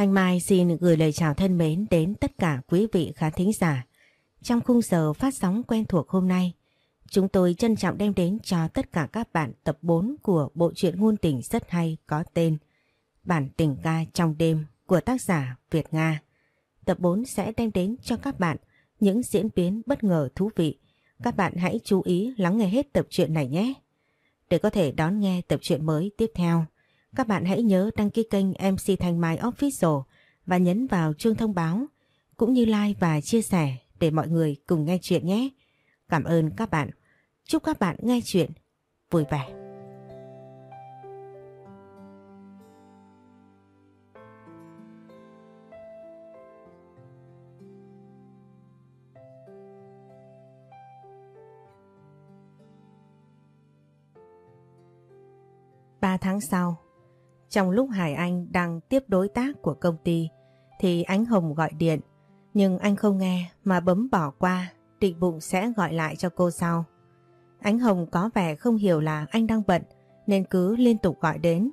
Thanh Mai xin gửi lời chào thân mến đến tất cả quý vị khán thính giả. Trong khung giờ phát sóng quen thuộc hôm nay, chúng tôi trân trọng đem đến cho tất cả các bạn tập 4 của bộ truyện ngôn tình rất hay có tên Bản tình ca trong đêm của tác giả Việt Nga. Tập 4 sẽ đem đến cho các bạn những diễn biến bất ngờ thú vị. Các bạn hãy chú ý lắng nghe hết tập truyện này nhé. Để có thể đón nghe tập truyện mới tiếp theo, các bạn hãy nhớ đăng ký kênh MC Thanh Mai Official và nhấn vào chuông thông báo cũng như like và chia sẻ để mọi người cùng nghe chuyện nhé. Cảm ơn các bạn. Chúc các bạn nghe chuyện vui vẻ. Ba tháng sau, trong lúc Hải Anh đang tiếp đối tác của công ty thì Ánh Hồng gọi điện nhưng anh không nghe mà bấm bỏ qua định bụng sẽ gọi lại cho cô sau. Ánh Hồng có vẻ không hiểu là anh đang bận nên cứ liên tục gọi đến.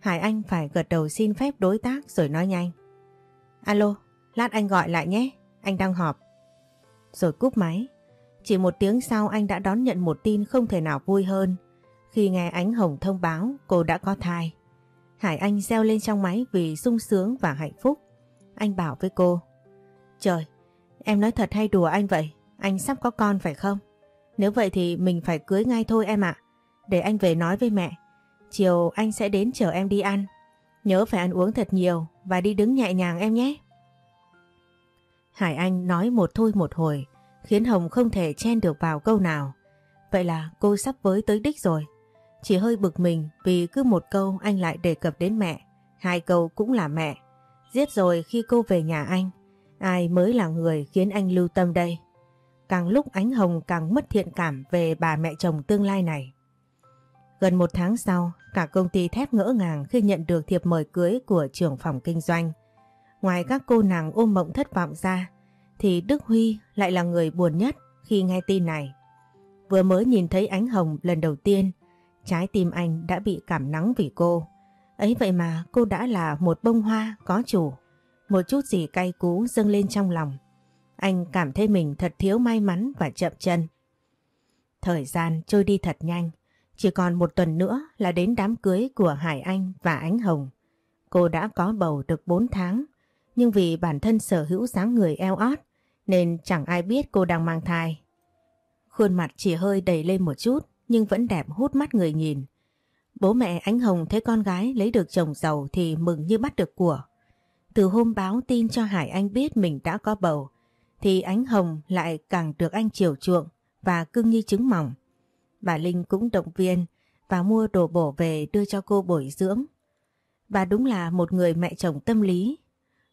Hải Anh phải gật đầu xin phép đối tác rồi nói nhanh. Alo, lát anh gọi lại nhé, anh đang họp. Rồi cúp máy. Chỉ một tiếng sau anh đã đón nhận một tin không thể nào vui hơn khi nghe Ánh Hồng thông báo cô đã có thai. Hải Anh reo lên trong máy vì sung sướng và hạnh phúc. Anh bảo với cô. Trời, em nói thật hay đùa anh vậy? Anh sắp có con phải không? Nếu vậy thì mình phải cưới ngay thôi em ạ. Để anh về nói với mẹ. Chiều anh sẽ đến chở em đi ăn. Nhớ phải ăn uống thật nhiều và đi đứng nhẹ nhàng em nhé. Hải Anh nói một thôi một hồi khiến Hồng không thể chen được vào câu nào. Vậy là cô sắp với tới đích rồi. Chỉ hơi bực mình vì cứ một câu anh lại đề cập đến mẹ. Hai câu cũng là mẹ. Giết rồi khi cô về nhà anh. Ai mới là người khiến anh lưu tâm đây? Càng lúc ánh hồng càng mất thiện cảm về bà mẹ chồng tương lai này. Gần một tháng sau, cả công ty thép ngỡ ngàng khi nhận được thiệp mời cưới của trưởng phòng kinh doanh. Ngoài các cô nàng ôm mộng thất vọng ra, thì Đức Huy lại là người buồn nhất khi nghe tin này. Vừa mới nhìn thấy ánh hồng lần đầu tiên, trái tim anh đã bị cảm nắng vì cô. Ấy vậy mà cô đã là một bông hoa có chủ. Một chút gì cay cú dâng lên trong lòng. Anh cảm thấy mình thật thiếu may mắn và chậm chân. Thời gian trôi đi thật nhanh. Chỉ còn một tuần nữa là đến đám cưới của Hải Anh và Ánh Hồng. Cô đã có bầu được 4 tháng. Nhưng vì bản thân sở hữu dáng người eo ót, nên chẳng ai biết cô đang mang thai. Khuôn mặt chỉ hơi đầy lên một chút nhưng vẫn đẹp hút mắt người nhìn. Bố mẹ Ánh Hồng thấy con gái lấy được chồng giàu thì mừng như bắt được của. Từ hôm báo tin cho Hải Anh biết mình đã có bầu, thì Ánh Hồng lại càng được anh chiều chuộng và cưng như trứng mỏng. Bà Linh cũng động viên và mua đồ bổ về đưa cho cô bồi dưỡng. Bà đúng là một người mẹ chồng tâm lý.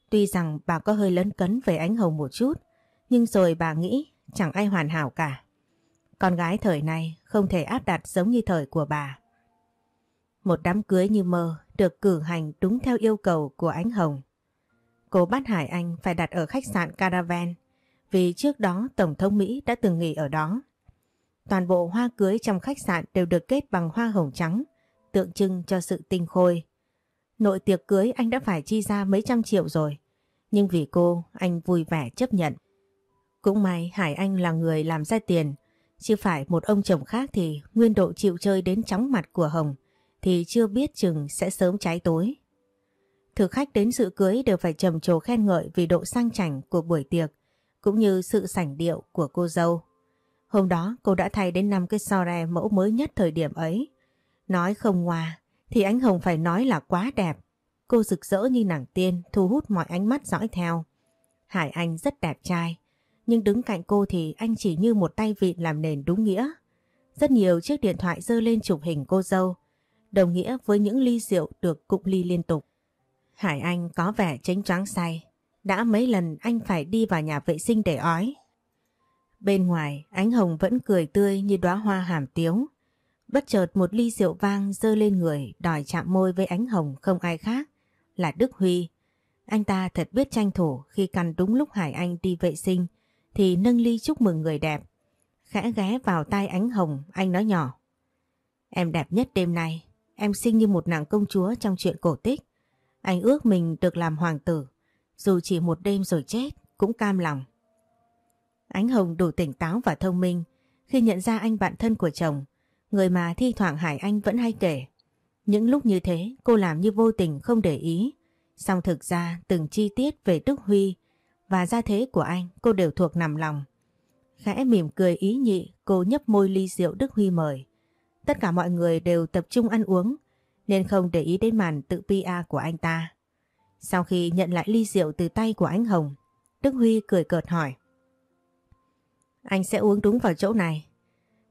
Tuy rằng bà có hơi lấn cấn về Ánh Hồng một chút, nhưng rồi bà nghĩ chẳng ai hoàn hảo cả. Con gái thời này không thể áp đặt giống như thời của bà. Một đám cưới như mơ được cử hành đúng theo yêu cầu của Ánh Hồng. Cô bắt Hải Anh phải đặt ở khách sạn Caravan vì trước đó Tổng thống Mỹ đã từng nghỉ ở đó. Toàn bộ hoa cưới trong khách sạn đều được kết bằng hoa hồng trắng, tượng trưng cho sự tinh khôi. Nội tiệc cưới anh đã phải chi ra mấy trăm triệu rồi, nhưng vì cô anh vui vẻ chấp nhận. Cũng may Hải Anh là người làm ra tiền, chứ phải một ông chồng khác thì nguyên độ chịu chơi đến chóng mặt của Hồng thì chưa biết chừng sẽ sớm cháy tối. Thực khách đến dự cưới đều phải trầm trồ khen ngợi vì độ sang chảnh của buổi tiệc, cũng như sự sảnh điệu của cô dâu. Hôm đó, cô đã thay đến 5 cái so re mẫu mới nhất thời điểm ấy. Nói không hòa thì anh hồng phải nói là quá đẹp. Cô rực rỡ như nàng tiên, thu hút mọi ánh mắt dõi theo. Hải Anh rất đẹp trai nhưng đứng cạnh cô thì anh chỉ như một tay vịn làm nền đúng nghĩa. Rất nhiều chiếc điện thoại dơ lên chụp hình cô dâu, đồng nghĩa với những ly rượu được cụng ly liên tục. Hải Anh có vẻ chánh choáng say, đã mấy lần anh phải đi vào nhà vệ sinh để ói. Bên ngoài, ánh hồng vẫn cười tươi như đóa hoa hàm tiếu. Bất chợt một ly rượu vang dơ lên người đòi chạm môi với ánh hồng không ai khác, là Đức Huy. Anh ta thật biết tranh thủ khi căn đúng lúc Hải Anh đi vệ sinh thì nâng ly chúc mừng người đẹp. Khẽ ghé vào tai ánh hồng, anh nói nhỏ. Em đẹp nhất đêm nay, em xinh như một nàng công chúa trong chuyện cổ tích. Anh ước mình được làm hoàng tử, dù chỉ một đêm rồi chết cũng cam lòng. Ánh Hồng đủ tỉnh táo và thông minh khi nhận ra anh bạn thân của chồng, người mà thi thoảng Hải Anh vẫn hay kể. Những lúc như thế cô làm như vô tình không để ý, song thực ra từng chi tiết về Đức Huy và gia thế của anh cô đều thuộc nằm lòng. Khẽ mỉm cười ý nhị cô nhấp môi ly rượu Đức Huy mời. Tất cả mọi người đều tập trung ăn uống nên không để ý đến màn tự PA của anh ta. Sau khi nhận lại ly rượu từ tay của anh Hồng, Đức Huy cười cợt hỏi. Anh sẽ uống đúng vào chỗ này.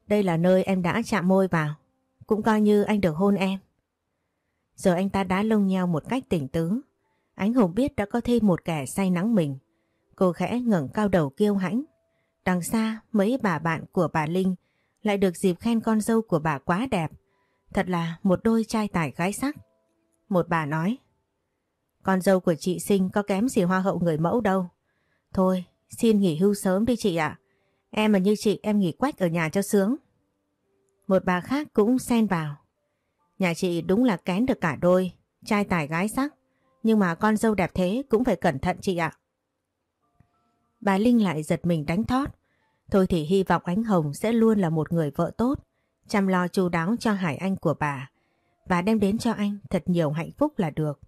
Đây là nơi em đã chạm môi vào. Cũng coi như anh được hôn em. Giờ anh ta đã lông nhau một cách tỉnh tứ. Ánh Hồng biết đã có thêm một kẻ say nắng mình. Cô khẽ ngẩng cao đầu kiêu hãnh. Đằng xa mấy bà bạn của bà Linh lại được dịp khen con dâu của bà quá đẹp. Thật là một đôi trai tài gái sắc. Một bà nói. Con dâu của chị sinh có kém gì hoa hậu người mẫu đâu. Thôi, xin nghỉ hưu sớm đi chị ạ. Em mà như chị em nghỉ quách ở nhà cho sướng. Một bà khác cũng xen vào. Nhà chị đúng là kén được cả đôi, trai tài gái sắc. Nhưng mà con dâu đẹp thế cũng phải cẩn thận chị ạ. Bà Linh lại giật mình đánh thót. Thôi thì hy vọng Ánh Hồng sẽ luôn là một người vợ tốt, chăm lo chu đáo cho Hải Anh của bà và đem đến cho anh thật nhiều hạnh phúc là được.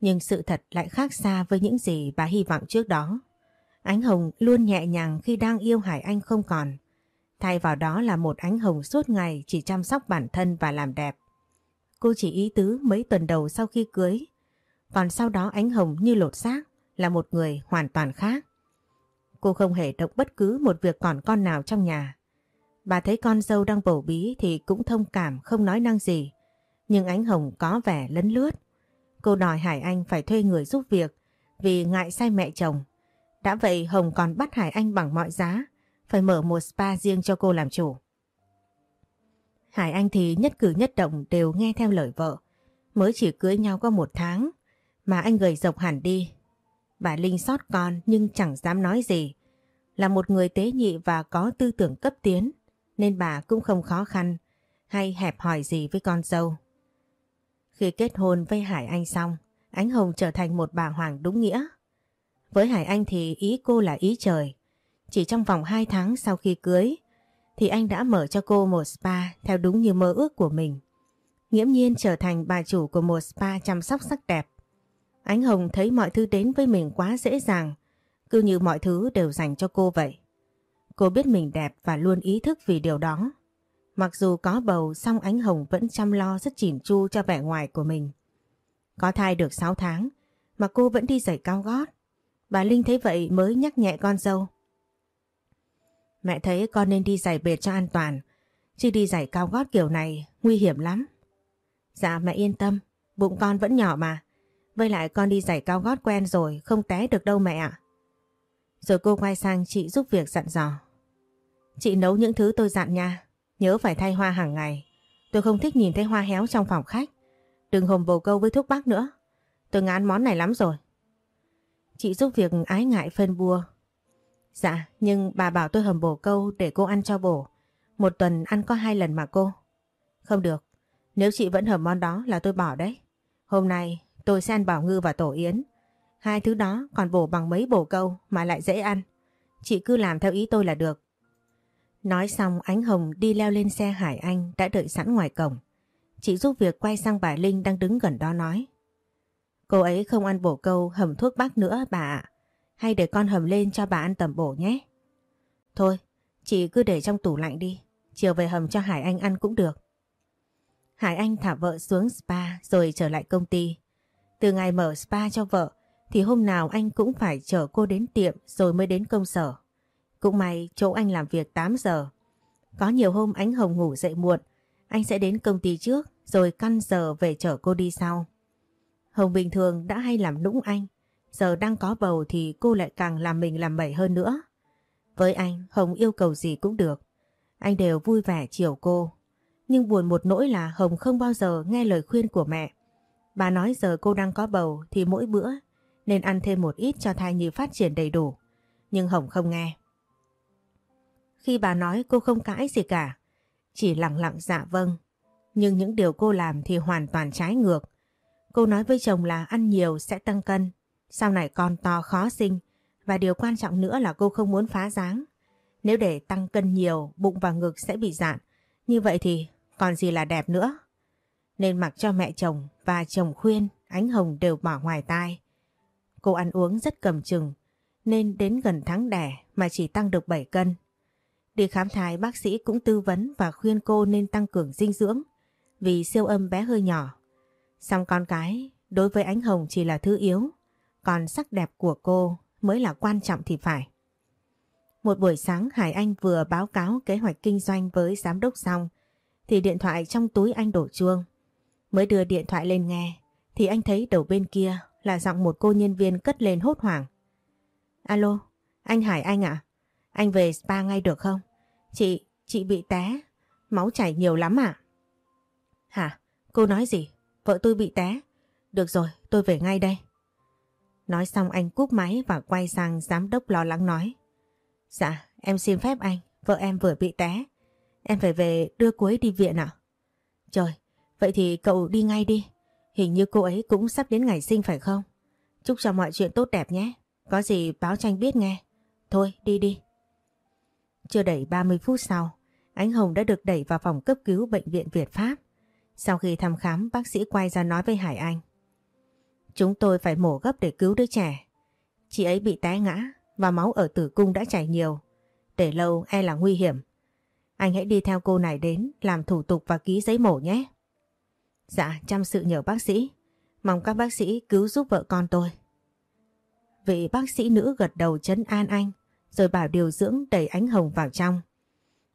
Nhưng sự thật lại khác xa với những gì bà hy vọng trước đó. Ánh Hồng luôn nhẹ nhàng khi đang yêu Hải Anh không còn. Thay vào đó là một ánh hồng suốt ngày chỉ chăm sóc bản thân và làm đẹp. Cô chỉ ý tứ mấy tuần đầu sau khi cưới. Còn sau đó ánh hồng như lột xác là một người hoàn toàn khác. Cô không hề động bất cứ một việc còn con nào trong nhà. Bà thấy con dâu đang bổ bí thì cũng thông cảm, không nói năng gì. Nhưng ánh hồng có vẻ lấn lướt. Cô đòi Hải Anh phải thuê người giúp việc, vì ngại sai mẹ chồng. Đã vậy Hồng còn bắt Hải Anh bằng mọi giá, phải mở một spa riêng cho cô làm chủ. Hải Anh thì nhất cử nhất động đều nghe theo lời vợ. Mới chỉ cưới nhau có một tháng, mà anh gầy rộc hẳn đi. Bà Linh sót con nhưng chẳng dám nói gì. Là một người tế nhị và có tư tưởng cấp tiến nên bà cũng không khó khăn hay hẹp hỏi gì với con dâu. Khi kết hôn với Hải Anh xong, Ánh Hồng trở thành một bà hoàng đúng nghĩa. Với Hải Anh thì ý cô là ý trời. Chỉ trong vòng 2 tháng sau khi cưới thì anh đã mở cho cô một spa theo đúng như mơ ước của mình. Nghiễm nhiên trở thành bà chủ của một spa chăm sóc sắc đẹp. Ánh Hồng thấy mọi thứ đến với mình quá dễ dàng, cứ như mọi thứ đều dành cho cô vậy. Cô biết mình đẹp và luôn ý thức vì điều đó. Mặc dù có bầu song Ánh Hồng vẫn chăm lo rất chỉn chu cho vẻ ngoài của mình. Có thai được 6 tháng mà cô vẫn đi giày cao gót. Bà Linh thấy vậy mới nhắc nhẹ con dâu. Mẹ thấy con nên đi giày bệt cho an toàn, chứ đi giày cao gót kiểu này nguy hiểm lắm. Dạ mẹ yên tâm, bụng con vẫn nhỏ mà. Với lại con đi giày cao gót quen rồi, không té được đâu mẹ ạ. Rồi cô quay sang chị giúp việc dặn dò. Chị nấu những thứ tôi dặn nha, nhớ phải thay hoa hàng ngày. Tôi không thích nhìn thấy hoa héo trong phòng khách. Đừng hồm bồ câu với thuốc bắc nữa. Tôi ngán món này lắm rồi. Chị giúp việc ái ngại phân bua Dạ, nhưng bà bảo tôi hầm bổ câu để cô ăn cho bổ. Một tuần ăn có hai lần mà cô. Không được, nếu chị vẫn hầm món đó là tôi bỏ đấy. Hôm nay tôi sẽ ăn bảo ngư và tổ yến. Hai thứ đó còn bổ bằng mấy bổ câu mà lại dễ ăn. Chị cứ làm theo ý tôi là được. Nói xong Ánh Hồng đi leo lên xe Hải Anh đã đợi sẵn ngoài cổng. Chị giúp việc quay sang bà Linh đang đứng gần đó nói. Cô ấy không ăn bổ câu hầm thuốc bắc nữa bà ạ. Hay để con hầm lên cho bà ăn tầm bổ nhé. Thôi, chị cứ để trong tủ lạnh đi. Chiều về hầm cho Hải Anh ăn cũng được. Hải Anh thả vợ xuống spa rồi trở lại công ty. Từ ngày mở spa cho vợ thì hôm nào anh cũng phải chở cô đến tiệm rồi mới đến công sở. Cũng may chỗ anh làm việc 8 giờ. Có nhiều hôm ánh Hồng ngủ dậy muộn, anh sẽ đến công ty trước rồi căn giờ về chở cô đi sau. Hồng bình thường đã hay làm nũng anh Giờ đang có bầu thì cô lại càng làm mình làm bậy hơn nữa. Với anh, Hồng yêu cầu gì cũng được. Anh đều vui vẻ chiều cô. Nhưng buồn một nỗi là Hồng không bao giờ nghe lời khuyên của mẹ. Bà nói giờ cô đang có bầu thì mỗi bữa nên ăn thêm một ít cho thai nhi phát triển đầy đủ. Nhưng Hồng không nghe. Khi bà nói cô không cãi gì cả, chỉ lặng lặng dạ vâng. Nhưng những điều cô làm thì hoàn toàn trái ngược. Cô nói với chồng là ăn nhiều sẽ tăng cân, sau này con to khó sinh và điều quan trọng nữa là cô không muốn phá dáng. Nếu để tăng cân nhiều, bụng và ngực sẽ bị dạn, như vậy thì còn gì là đẹp nữa. Nên mặc cho mẹ chồng và chồng khuyên, ánh hồng đều bỏ ngoài tai. Cô ăn uống rất cầm chừng, nên đến gần tháng đẻ mà chỉ tăng được 7 cân. Đi khám thai bác sĩ cũng tư vấn và khuyên cô nên tăng cường dinh dưỡng vì siêu âm bé hơi nhỏ. Xong con cái đối với ánh hồng chỉ là thứ yếu, còn sắc đẹp của cô mới là quan trọng thì phải. Một buổi sáng Hải Anh vừa báo cáo kế hoạch kinh doanh với giám đốc xong thì điện thoại trong túi anh đổ chuông. Mới đưa điện thoại lên nghe thì anh thấy đầu bên kia là giọng một cô nhân viên cất lên hốt hoảng. Alo, anh Hải Anh ạ? Anh về spa ngay được không? Chị, chị bị té, máu chảy nhiều lắm ạ. Hả? Cô nói gì? Vợ tôi bị té. Được rồi, tôi về ngay đây. Nói xong anh cúp máy và quay sang giám đốc lo lắng nói. Dạ, em xin phép anh, vợ em vừa bị té. Em phải về đưa cô ấy đi viện ạ. Trời, vậy thì cậu đi ngay đi. Hình như cô ấy cũng sắp đến ngày sinh phải không? Chúc cho mọi chuyện tốt đẹp nhé. Có gì báo tranh biết nghe. Thôi, đi đi. Chưa đầy 30 phút sau, Ánh Hồng đã được đẩy vào phòng cấp cứu bệnh viện Việt Pháp. Sau khi thăm khám, bác sĩ quay ra nói với Hải Anh. Chúng tôi phải mổ gấp để cứu đứa trẻ. Chị ấy bị té ngã và máu ở tử cung đã chảy nhiều. Để lâu e là nguy hiểm. Anh hãy đi theo cô này đến làm thủ tục và ký giấy mổ nhé. Dạ, chăm sự nhờ bác sĩ. Mong các bác sĩ cứu giúp vợ con tôi. Vị bác sĩ nữ gật đầu chấn an anh rồi bảo điều dưỡng đẩy ánh Hồng vào trong.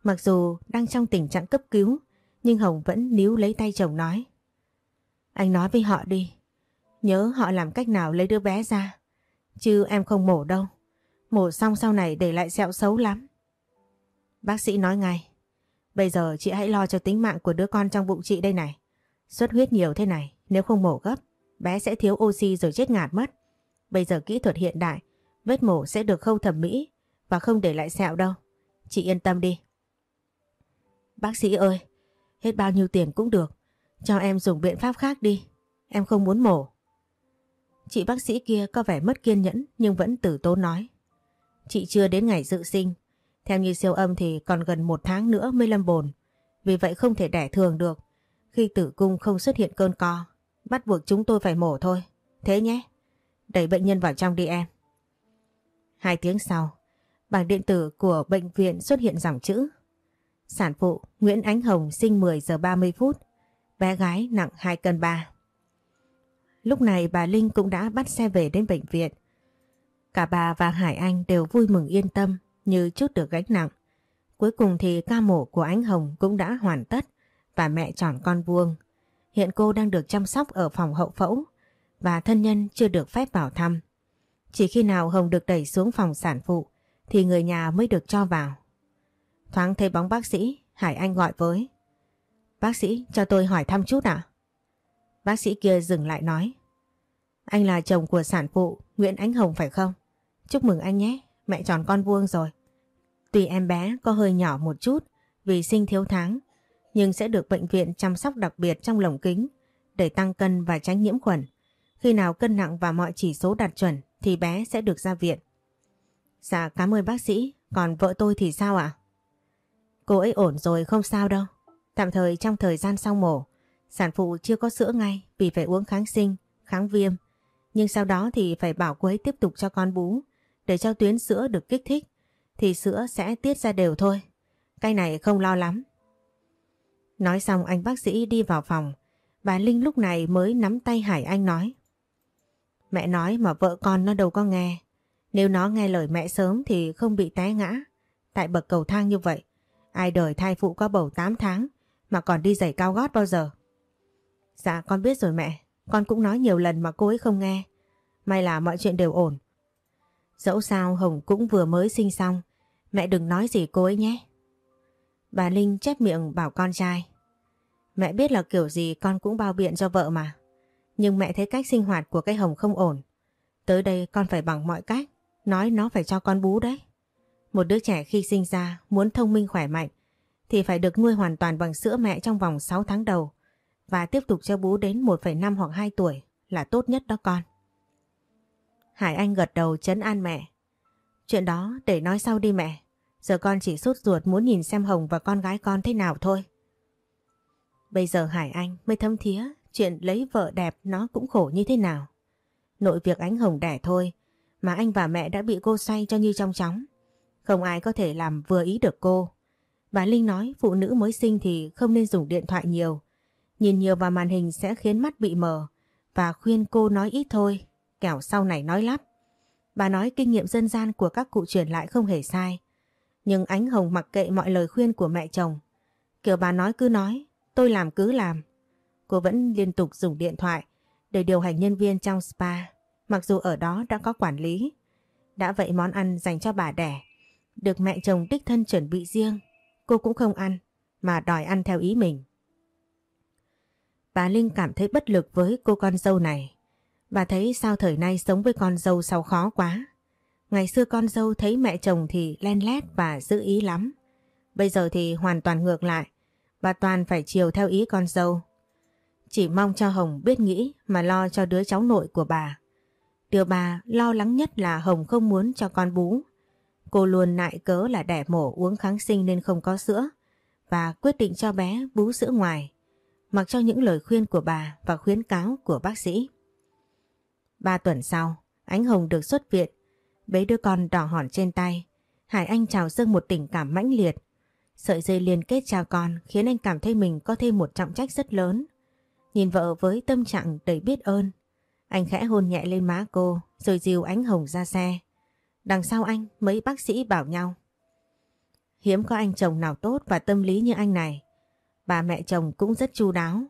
Mặc dù đang trong tình trạng cấp cứu nhưng Hồng vẫn níu lấy tay chồng nói. Anh nói với họ đi. Nhớ họ làm cách nào lấy đứa bé ra. Chứ em không mổ đâu. Mổ xong sau này để lại sẹo xấu lắm. Bác sĩ nói ngay. Bây giờ chị hãy lo cho tính mạng của đứa con trong bụng chị đây này. Xuất huyết nhiều thế này, nếu không mổ gấp, bé sẽ thiếu oxy rồi chết ngạt mất. Bây giờ kỹ thuật hiện đại, vết mổ sẽ được khâu thẩm mỹ và không để lại sẹo đâu. Chị yên tâm đi. Bác sĩ ơi, hết bao nhiêu tiền cũng được. Cho em dùng biện pháp khác đi. Em không muốn mổ. Chị bác sĩ kia có vẻ mất kiên nhẫn nhưng vẫn tử tốn nói. Chị chưa đến ngày dự sinh. Theo như siêu âm thì còn gần một tháng nữa mới lâm bồn. Vì vậy không thể đẻ thường được. Khi tử cung không xuất hiện cơn co, bắt buộc chúng tôi phải mổ thôi. Thế nhé. Đẩy bệnh nhân vào trong đi em. Hai tiếng sau, bảng điện tử của bệnh viện xuất hiện dòng chữ. Sản phụ Nguyễn Ánh Hồng sinh 10 giờ 30 phút, bé gái nặng 2 cân 3. Lúc này bà Linh cũng đã bắt xe về đến bệnh viện. Cả bà và Hải Anh đều vui mừng yên tâm như chút được gánh nặng. Cuối cùng thì ca mổ của Ánh Hồng cũng đã hoàn tất và mẹ tròn con vuông. Hiện cô đang được chăm sóc ở phòng hậu phẫu và thân nhân chưa được phép vào thăm. Chỉ khi nào Hồng được đẩy xuống phòng sản phụ thì người nhà mới được cho vào. Thoáng thấy bóng bác sĩ, Hải Anh gọi với. Bác sĩ cho tôi hỏi thăm chút ạ. Bác sĩ kia dừng lại nói. Anh là chồng của sản phụ Nguyễn Ánh Hồng phải không? Chúc mừng anh nhé, mẹ tròn con vuông rồi. Tuy em bé có hơi nhỏ một chút vì sinh thiếu tháng, nhưng sẽ được bệnh viện chăm sóc đặc biệt trong lồng kính để tăng cân và tránh nhiễm khuẩn. Khi nào cân nặng và mọi chỉ số đạt chuẩn thì bé sẽ được ra viện. Dạ cảm ơn bác sĩ, còn vợ tôi thì sao ạ? Cô ấy ổn rồi không sao đâu. Tạm thời trong thời gian sau mổ, sản phụ chưa có sữa ngay vì phải uống kháng sinh, kháng viêm. Nhưng sau đó thì phải bảo cô ấy tiếp tục cho con bú để cho tuyến sữa được kích thích thì sữa sẽ tiết ra đều thôi. Cái này không lo lắm. Nói xong anh bác sĩ đi vào phòng. Bà Linh lúc này mới nắm tay Hải Anh nói. Mẹ nói mà vợ con nó đâu có nghe. Nếu nó nghe lời mẹ sớm thì không bị té ngã. Tại bậc cầu thang như vậy, ai đời thai phụ có bầu 8 tháng mà còn đi giày cao gót bao giờ. Dạ con biết rồi mẹ, con cũng nói nhiều lần mà cô ấy không nghe. May là mọi chuyện đều ổn. Dẫu sao Hồng cũng vừa mới sinh xong, mẹ đừng nói gì cô ấy nhé. Bà Linh chép miệng bảo con trai. Mẹ biết là kiểu gì con cũng bao biện cho vợ mà. Nhưng mẹ thấy cách sinh hoạt của cái Hồng không ổn. Tới đây con phải bằng mọi cách, nói nó phải cho con bú đấy. Một đứa trẻ khi sinh ra muốn thông minh khỏe mạnh thì phải được nuôi hoàn toàn bằng sữa mẹ trong vòng 6 tháng đầu và tiếp tục cho bú đến 1,5 hoặc 2 tuổi là tốt nhất đó con. Hải Anh gật đầu chấn an mẹ. Chuyện đó để nói sau đi mẹ. Giờ con chỉ sốt ruột muốn nhìn xem Hồng và con gái con thế nào thôi. Bây giờ Hải Anh mới thâm thía chuyện lấy vợ đẹp nó cũng khổ như thế nào. Nội việc ánh Hồng đẻ thôi mà anh và mẹ đã bị cô xoay cho như trong chóng. Không ai có thể làm vừa ý được cô. Bà Linh nói phụ nữ mới sinh thì không nên dùng điện thoại nhiều. Nhìn nhiều vào màn hình sẽ khiến mắt bị mờ và khuyên cô nói ít thôi, kẻo sau này nói lắp. Bà nói kinh nghiệm dân gian của các cụ truyền lại không hề sai. Nhưng Ánh Hồng mặc kệ mọi lời khuyên của mẹ chồng. Kiểu bà nói cứ nói, tôi làm cứ làm. Cô vẫn liên tục dùng điện thoại để điều hành nhân viên trong spa, mặc dù ở đó đã có quản lý. Đã vậy món ăn dành cho bà đẻ, được mẹ chồng đích thân chuẩn bị riêng, cô cũng không ăn, mà đòi ăn theo ý mình. Bà Linh cảm thấy bất lực với cô con dâu này. Bà thấy sao thời nay sống với con dâu sao khó quá. Ngày xưa con dâu thấy mẹ chồng thì len lét và giữ ý lắm. Bây giờ thì hoàn toàn ngược lại. Bà toàn phải chiều theo ý con dâu. Chỉ mong cho Hồng biết nghĩ mà lo cho đứa cháu nội của bà. Điều bà lo lắng nhất là Hồng không muốn cho con bú. Cô luôn nại cớ là đẻ mổ uống kháng sinh nên không có sữa và quyết định cho bé bú sữa ngoài mặc cho những lời khuyên của bà và khuyến cáo của bác sĩ. Ba tuần sau, Ánh Hồng được xuất viện, bế đứa con đỏ hòn trên tay. Hải Anh trào dâng một tình cảm mãnh liệt. Sợi dây liên kết chào con khiến anh cảm thấy mình có thêm một trọng trách rất lớn. Nhìn vợ với tâm trạng đầy biết ơn, anh khẽ hôn nhẹ lên má cô rồi dìu Ánh Hồng ra xe. Đằng sau anh mấy bác sĩ bảo nhau. Hiếm có anh chồng nào tốt và tâm lý như anh này. Bà mẹ chồng cũng rất chu đáo.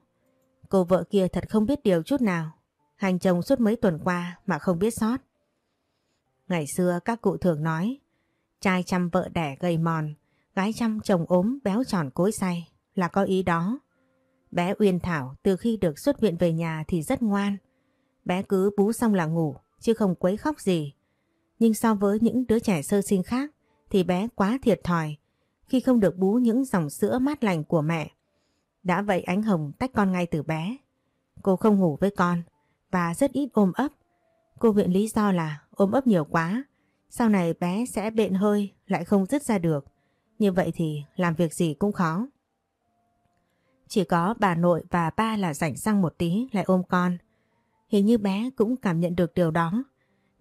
Cô vợ kia thật không biết điều chút nào. Hành chồng suốt mấy tuần qua mà không biết sót. Ngày xưa các cụ thường nói trai chăm vợ đẻ gầy mòn, gái chăm chồng ốm béo tròn cối say là có ý đó. Bé Uyên Thảo từ khi được xuất viện về nhà thì rất ngoan. Bé cứ bú xong là ngủ chứ không quấy khóc gì. Nhưng so với những đứa trẻ sơ sinh khác thì bé quá thiệt thòi khi không được bú những dòng sữa mát lành của mẹ. Đã vậy Ánh Hồng tách con ngay từ bé. Cô không ngủ với con và rất ít ôm ấp. Cô viện lý do là ôm ấp nhiều quá. Sau này bé sẽ bệnh hơi, lại không dứt ra được. Như vậy thì làm việc gì cũng khó. Chỉ có bà nội và ba là rảnh răng một tí lại ôm con. Hình như bé cũng cảm nhận được điều đó.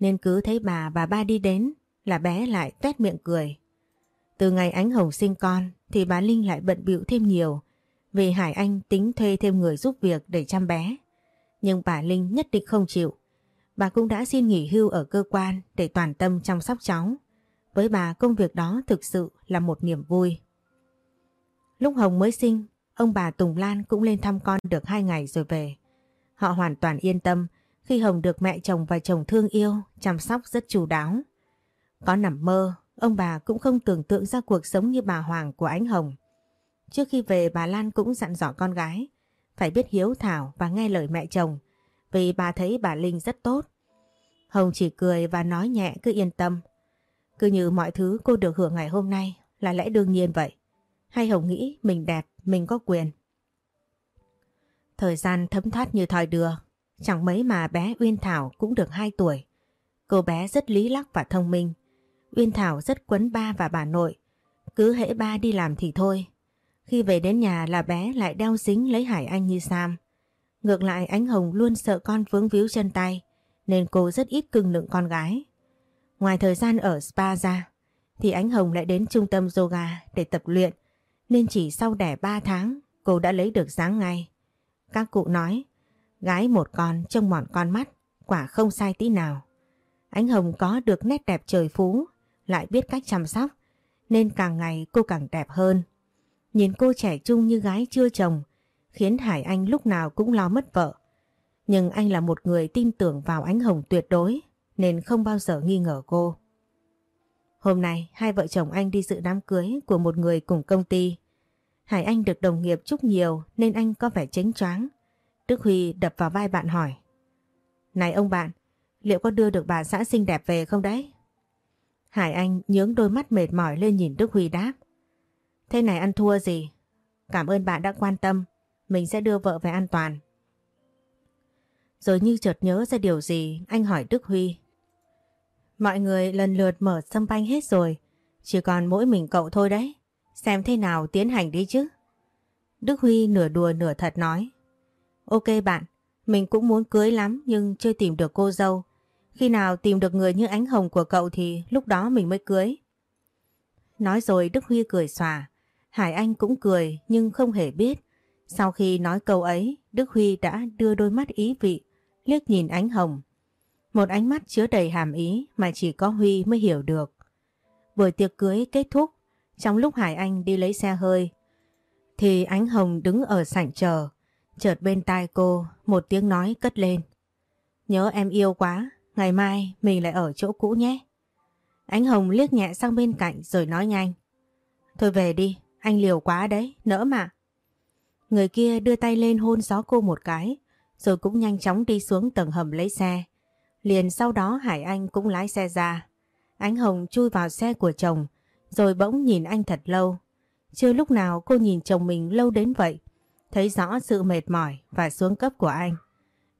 Nên cứ thấy bà và ba đi đến, là bé lại tuét miệng cười. Từ ngày Ánh Hồng sinh con, thì bà Linh lại bận bịu thêm nhiều vì Hải Anh tính thuê thêm người giúp việc để chăm bé. Nhưng bà Linh nhất định không chịu. Bà cũng đã xin nghỉ hưu ở cơ quan để toàn tâm chăm sóc cháu. Với bà công việc đó thực sự là một niềm vui. Lúc Hồng mới sinh, ông bà Tùng Lan cũng lên thăm con được hai ngày rồi về. Họ hoàn toàn yên tâm khi Hồng được mẹ chồng và chồng thương yêu, chăm sóc rất chu đáo. Có nằm mơ, ông bà cũng không tưởng tượng ra cuộc sống như bà Hoàng của ánh Hồng. Trước khi về bà Lan cũng dặn dò con gái phải biết hiếu thảo và nghe lời mẹ chồng vì bà thấy bà Linh rất tốt. Hồng chỉ cười và nói nhẹ cứ yên tâm. Cứ như mọi thứ cô được hưởng ngày hôm nay là lẽ đương nhiên vậy. Hay Hồng nghĩ mình đẹp, mình có quyền. Thời gian thấm thoát như thòi đưa, chẳng mấy mà bé Uyên Thảo cũng được 2 tuổi. Cô bé rất lý lắc và thông minh. Uyên Thảo rất quấn ba và bà nội. Cứ hễ ba đi làm thì thôi, khi về đến nhà là bé lại đeo dính lấy Hải Anh như Sam. Ngược lại Ánh Hồng luôn sợ con vướng víu chân tay, nên cô rất ít cưng lượng con gái. Ngoài thời gian ở spa ra, thì Ánh Hồng lại đến trung tâm yoga để tập luyện, nên chỉ sau đẻ 3 tháng, cô đã lấy được dáng ngay. Các cụ nói, gái một con trông mòn con mắt, quả không sai tí nào. Ánh Hồng có được nét đẹp trời phú, lại biết cách chăm sóc, nên càng ngày cô càng đẹp hơn. Nhìn cô trẻ trung như gái chưa chồng khiến Hải Anh lúc nào cũng lo mất vợ. Nhưng anh là một người tin tưởng vào ánh hồng tuyệt đối nên không bao giờ nghi ngờ cô. Hôm nay hai vợ chồng anh đi dự đám cưới của một người cùng công ty. Hải Anh được đồng nghiệp chúc nhiều nên anh có vẻ chánh choáng. Đức Huy đập vào vai bạn hỏi. Này ông bạn, liệu có đưa được bà xã xinh đẹp về không đấy? Hải Anh nhướng đôi mắt mệt mỏi lên nhìn Đức Huy đáp. Thế này ăn thua gì? Cảm ơn bạn đã quan tâm. Mình sẽ đưa vợ về an toàn. Rồi như chợt nhớ ra điều gì, anh hỏi Đức Huy. Mọi người lần lượt mở sâm banh hết rồi, chỉ còn mỗi mình cậu thôi đấy. Xem thế nào tiến hành đi chứ. Đức Huy nửa đùa nửa thật nói. Ok bạn, mình cũng muốn cưới lắm nhưng chưa tìm được cô dâu. Khi nào tìm được người như ánh hồng của cậu thì lúc đó mình mới cưới. Nói rồi Đức Huy cười xòa. Hải Anh cũng cười nhưng không hề biết. Sau khi nói câu ấy, Đức Huy đã đưa đôi mắt ý vị, liếc nhìn ánh hồng. Một ánh mắt chứa đầy hàm ý mà chỉ có Huy mới hiểu được. Buổi tiệc cưới kết thúc, trong lúc Hải Anh đi lấy xe hơi, thì ánh hồng đứng ở sảnh chờ. Chợt bên tai cô, một tiếng nói cất lên. Nhớ em yêu quá, ngày mai mình lại ở chỗ cũ nhé. Ánh hồng liếc nhẹ sang bên cạnh rồi nói nhanh. Thôi về đi, anh liều quá đấy, nỡ mà. Người kia đưa tay lên hôn gió cô một cái, rồi cũng nhanh chóng đi xuống tầng hầm lấy xe. Liền sau đó Hải Anh cũng lái xe ra. Ánh Hồng chui vào xe của chồng, rồi bỗng nhìn anh thật lâu. Chưa lúc nào cô nhìn chồng mình lâu đến vậy, thấy rõ sự mệt mỏi và xuống cấp của anh.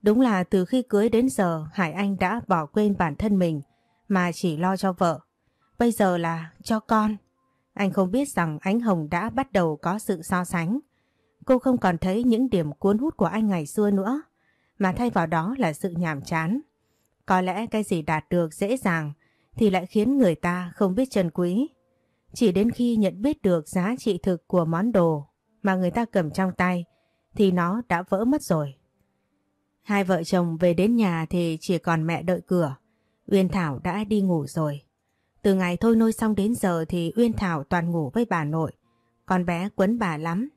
Đúng là từ khi cưới đến giờ Hải Anh đã bỏ quên bản thân mình mà chỉ lo cho vợ. Bây giờ là cho con. Anh không biết rằng Ánh Hồng đã bắt đầu có sự so sánh. Cô không còn thấy những điểm cuốn hút của anh ngày xưa nữa, mà thay vào đó là sự nhàm chán. Có lẽ cái gì đạt được dễ dàng thì lại khiến người ta không biết trân quý. Chỉ đến khi nhận biết được giá trị thực của món đồ mà người ta cầm trong tay thì nó đã vỡ mất rồi. Hai vợ chồng về đến nhà thì chỉ còn mẹ đợi cửa. Uyên Thảo đã đi ngủ rồi. Từ ngày thôi nôi xong đến giờ thì Uyên Thảo toàn ngủ với bà nội. Con bé quấn bà lắm.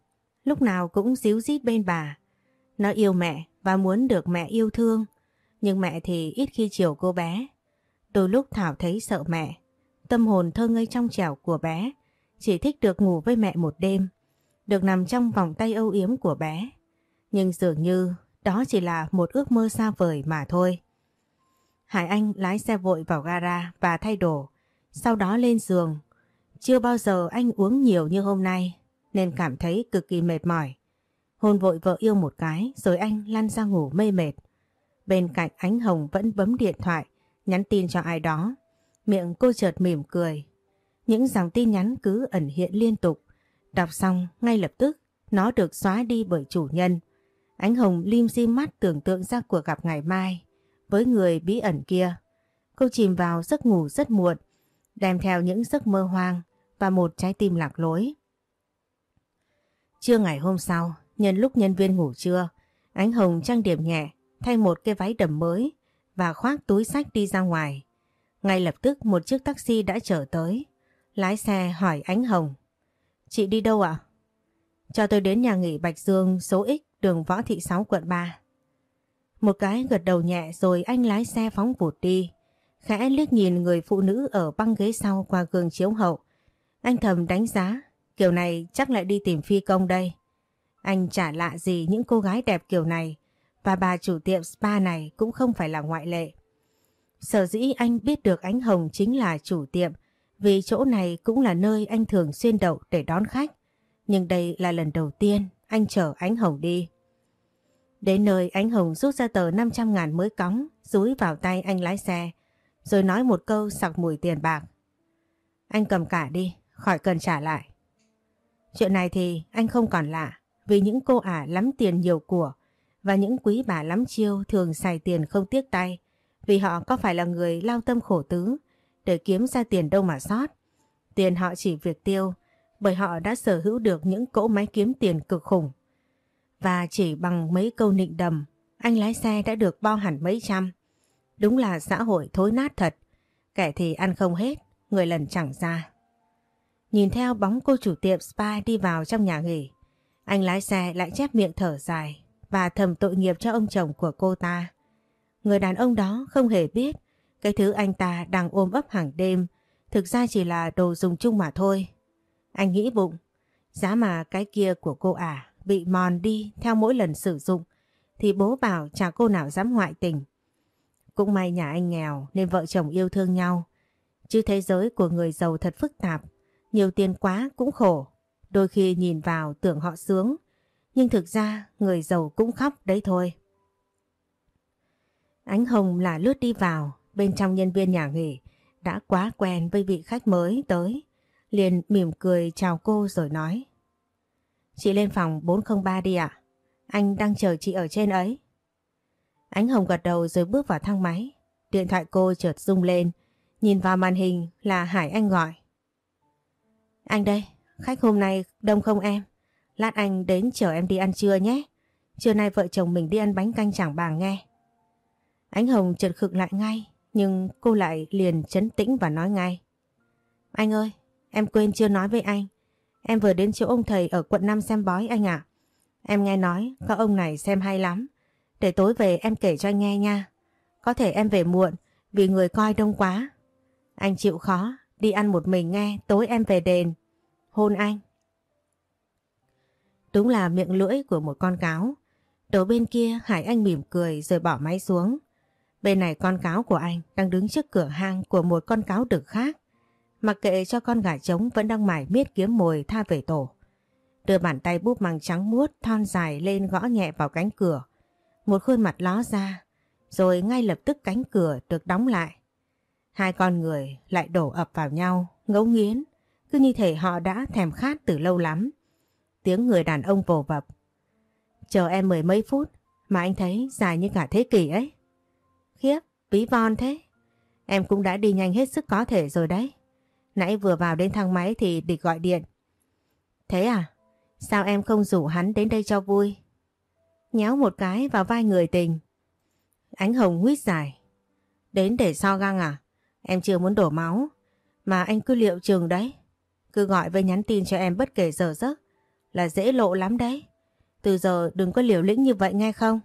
Lúc nào cũng díu dít bên bà. Nó yêu mẹ và muốn được mẹ yêu thương. Nhưng mẹ thì ít khi chiều cô bé. Đôi lúc Thảo thấy sợ mẹ. Tâm hồn thơ ngây trong trẻo của bé. Chỉ thích được ngủ với mẹ một đêm. Được nằm trong vòng tay âu yếm của bé. Nhưng dường như đó chỉ là một ước mơ xa vời mà thôi. Hải Anh lái xe vội vào gara và thay đồ. Sau đó lên giường. Chưa bao giờ anh uống nhiều như hôm nay nên cảm thấy cực kỳ mệt mỏi. Hôn vội vợ yêu một cái rồi anh lăn ra ngủ mê mệt. Bên cạnh ánh hồng vẫn bấm điện thoại, nhắn tin cho ai đó. Miệng cô chợt mỉm cười. Những dòng tin nhắn cứ ẩn hiện liên tục. Đọc xong ngay lập tức nó được xóa đi bởi chủ nhân. Ánh hồng lim di mắt tưởng tượng ra cuộc gặp ngày mai với người bí ẩn kia. Cô chìm vào giấc ngủ rất muộn, đem theo những giấc mơ hoang và một trái tim lạc lối. Trưa ngày hôm sau, nhân lúc nhân viên ngủ trưa, Ánh Hồng trang điểm nhẹ, thay một cái váy đầm mới và khoác túi sách đi ra ngoài. Ngay lập tức một chiếc taxi đã chở tới. Lái xe hỏi Ánh Hồng. Chị đi đâu ạ? Cho tôi đến nhà nghỉ Bạch Dương số X đường Võ Thị Sáu quận 3. Một cái gật đầu nhẹ rồi anh lái xe phóng vụt đi. Khẽ liếc nhìn người phụ nữ ở băng ghế sau qua gương chiếu hậu. Anh thầm đánh giá, kiểu này chắc lại đi tìm phi công đây. Anh chả lạ gì những cô gái đẹp kiểu này và bà chủ tiệm spa này cũng không phải là ngoại lệ. Sở dĩ anh biết được ánh hồng chính là chủ tiệm vì chỗ này cũng là nơi anh thường xuyên đậu để đón khách. Nhưng đây là lần đầu tiên anh chở ánh hồng đi. Đến nơi ánh hồng rút ra tờ 500 ngàn mới cóng, rúi vào tay anh lái xe, rồi nói một câu sặc mùi tiền bạc. Anh cầm cả đi, khỏi cần trả lại. Chuyện này thì anh không còn lạ, vì những cô ả lắm tiền nhiều của và những quý bà lắm chiêu thường xài tiền không tiếc tay, vì họ có phải là người lao tâm khổ tứ để kiếm ra tiền đâu mà sót. Tiền họ chỉ việc tiêu, bởi họ đã sở hữu được những cỗ máy kiếm tiền cực khủng. Và chỉ bằng mấy câu nịnh đầm, anh lái xe đã được bao hẳn mấy trăm. Đúng là xã hội thối nát thật, kẻ thì ăn không hết, người lần chẳng ra. Nhìn theo bóng cô chủ tiệm spa đi vào trong nhà nghỉ, anh lái xe lại chép miệng thở dài và thầm tội nghiệp cho ông chồng của cô ta. Người đàn ông đó không hề biết cái thứ anh ta đang ôm ấp hàng đêm thực ra chỉ là đồ dùng chung mà thôi. Anh nghĩ bụng, giá mà cái kia của cô ả bị mòn đi theo mỗi lần sử dụng thì bố bảo chả cô nào dám ngoại tình. Cũng may nhà anh nghèo nên vợ chồng yêu thương nhau. Chứ thế giới của người giàu thật phức tạp, nhiều tiền quá cũng khổ. Đôi khi nhìn vào tưởng họ sướng, nhưng thực ra người giàu cũng khóc đấy thôi. Ánh Hồng là lướt đi vào, bên trong nhân viên nhà nghỉ, đã quá quen với vị khách mới tới. Liền mỉm cười chào cô rồi nói. Chị lên phòng 403 đi ạ. Anh đang chờ chị ở trên ấy. Ánh Hồng gật đầu rồi bước vào thang máy. Điện thoại cô chợt rung lên. Nhìn vào màn hình là Hải Anh gọi. Anh đây, khách hôm nay đông không em? Lát anh đến chở em đi ăn trưa nhé. Trưa nay vợ chồng mình đi ăn bánh canh chẳng bàng nghe. Ánh Hồng chợt khựng lại ngay, nhưng cô lại liền chấn tĩnh và nói ngay. Anh ơi, em quên chưa nói với anh. Em vừa đến chỗ ông thầy ở quận 5 xem bói anh ạ. Em nghe nói các ông này xem hay lắm. Để tối về em kể cho anh nghe nha. Có thể em về muộn vì người coi đông quá. Anh chịu khó, đi ăn một mình nghe, tối em về đền. Hôn anh. Đúng là miệng lưỡi của một con cáo. Đầu bên kia Hải Anh mỉm cười rồi bỏ máy xuống. Bên này con cáo của anh đang đứng trước cửa hang của một con cáo đực khác. Mặc kệ cho con gà trống vẫn đang mải miết kiếm mồi tha về tổ. Đưa bàn tay búp măng trắng muốt thon dài lên gõ nhẹ vào cánh cửa. Một khuôn mặt ló ra, rồi ngay lập tức cánh cửa được đóng lại. Hai con người lại đổ ập vào nhau, ngấu nghiến, cứ như thể họ đã thèm khát từ lâu lắm. Tiếng người đàn ông vồ vập. Chờ em mười mấy phút mà anh thấy dài như cả thế kỷ ấy. Khiếp, ví von thế. Em cũng đã đi nhanh hết sức có thể rồi đấy. Nãy vừa vào đến thang máy thì địch gọi điện. Thế à? Sao em không rủ hắn đến đây cho vui? Nhéo một cái vào vai người tình. Ánh hồng huyết dài. Đến để so găng à? Em chưa muốn đổ máu. Mà anh cứ liệu trường đấy. Cứ gọi với nhắn tin cho em bất kể giờ giấc. Là dễ lộ lắm đấy. Từ giờ đừng có liều lĩnh như vậy nghe không?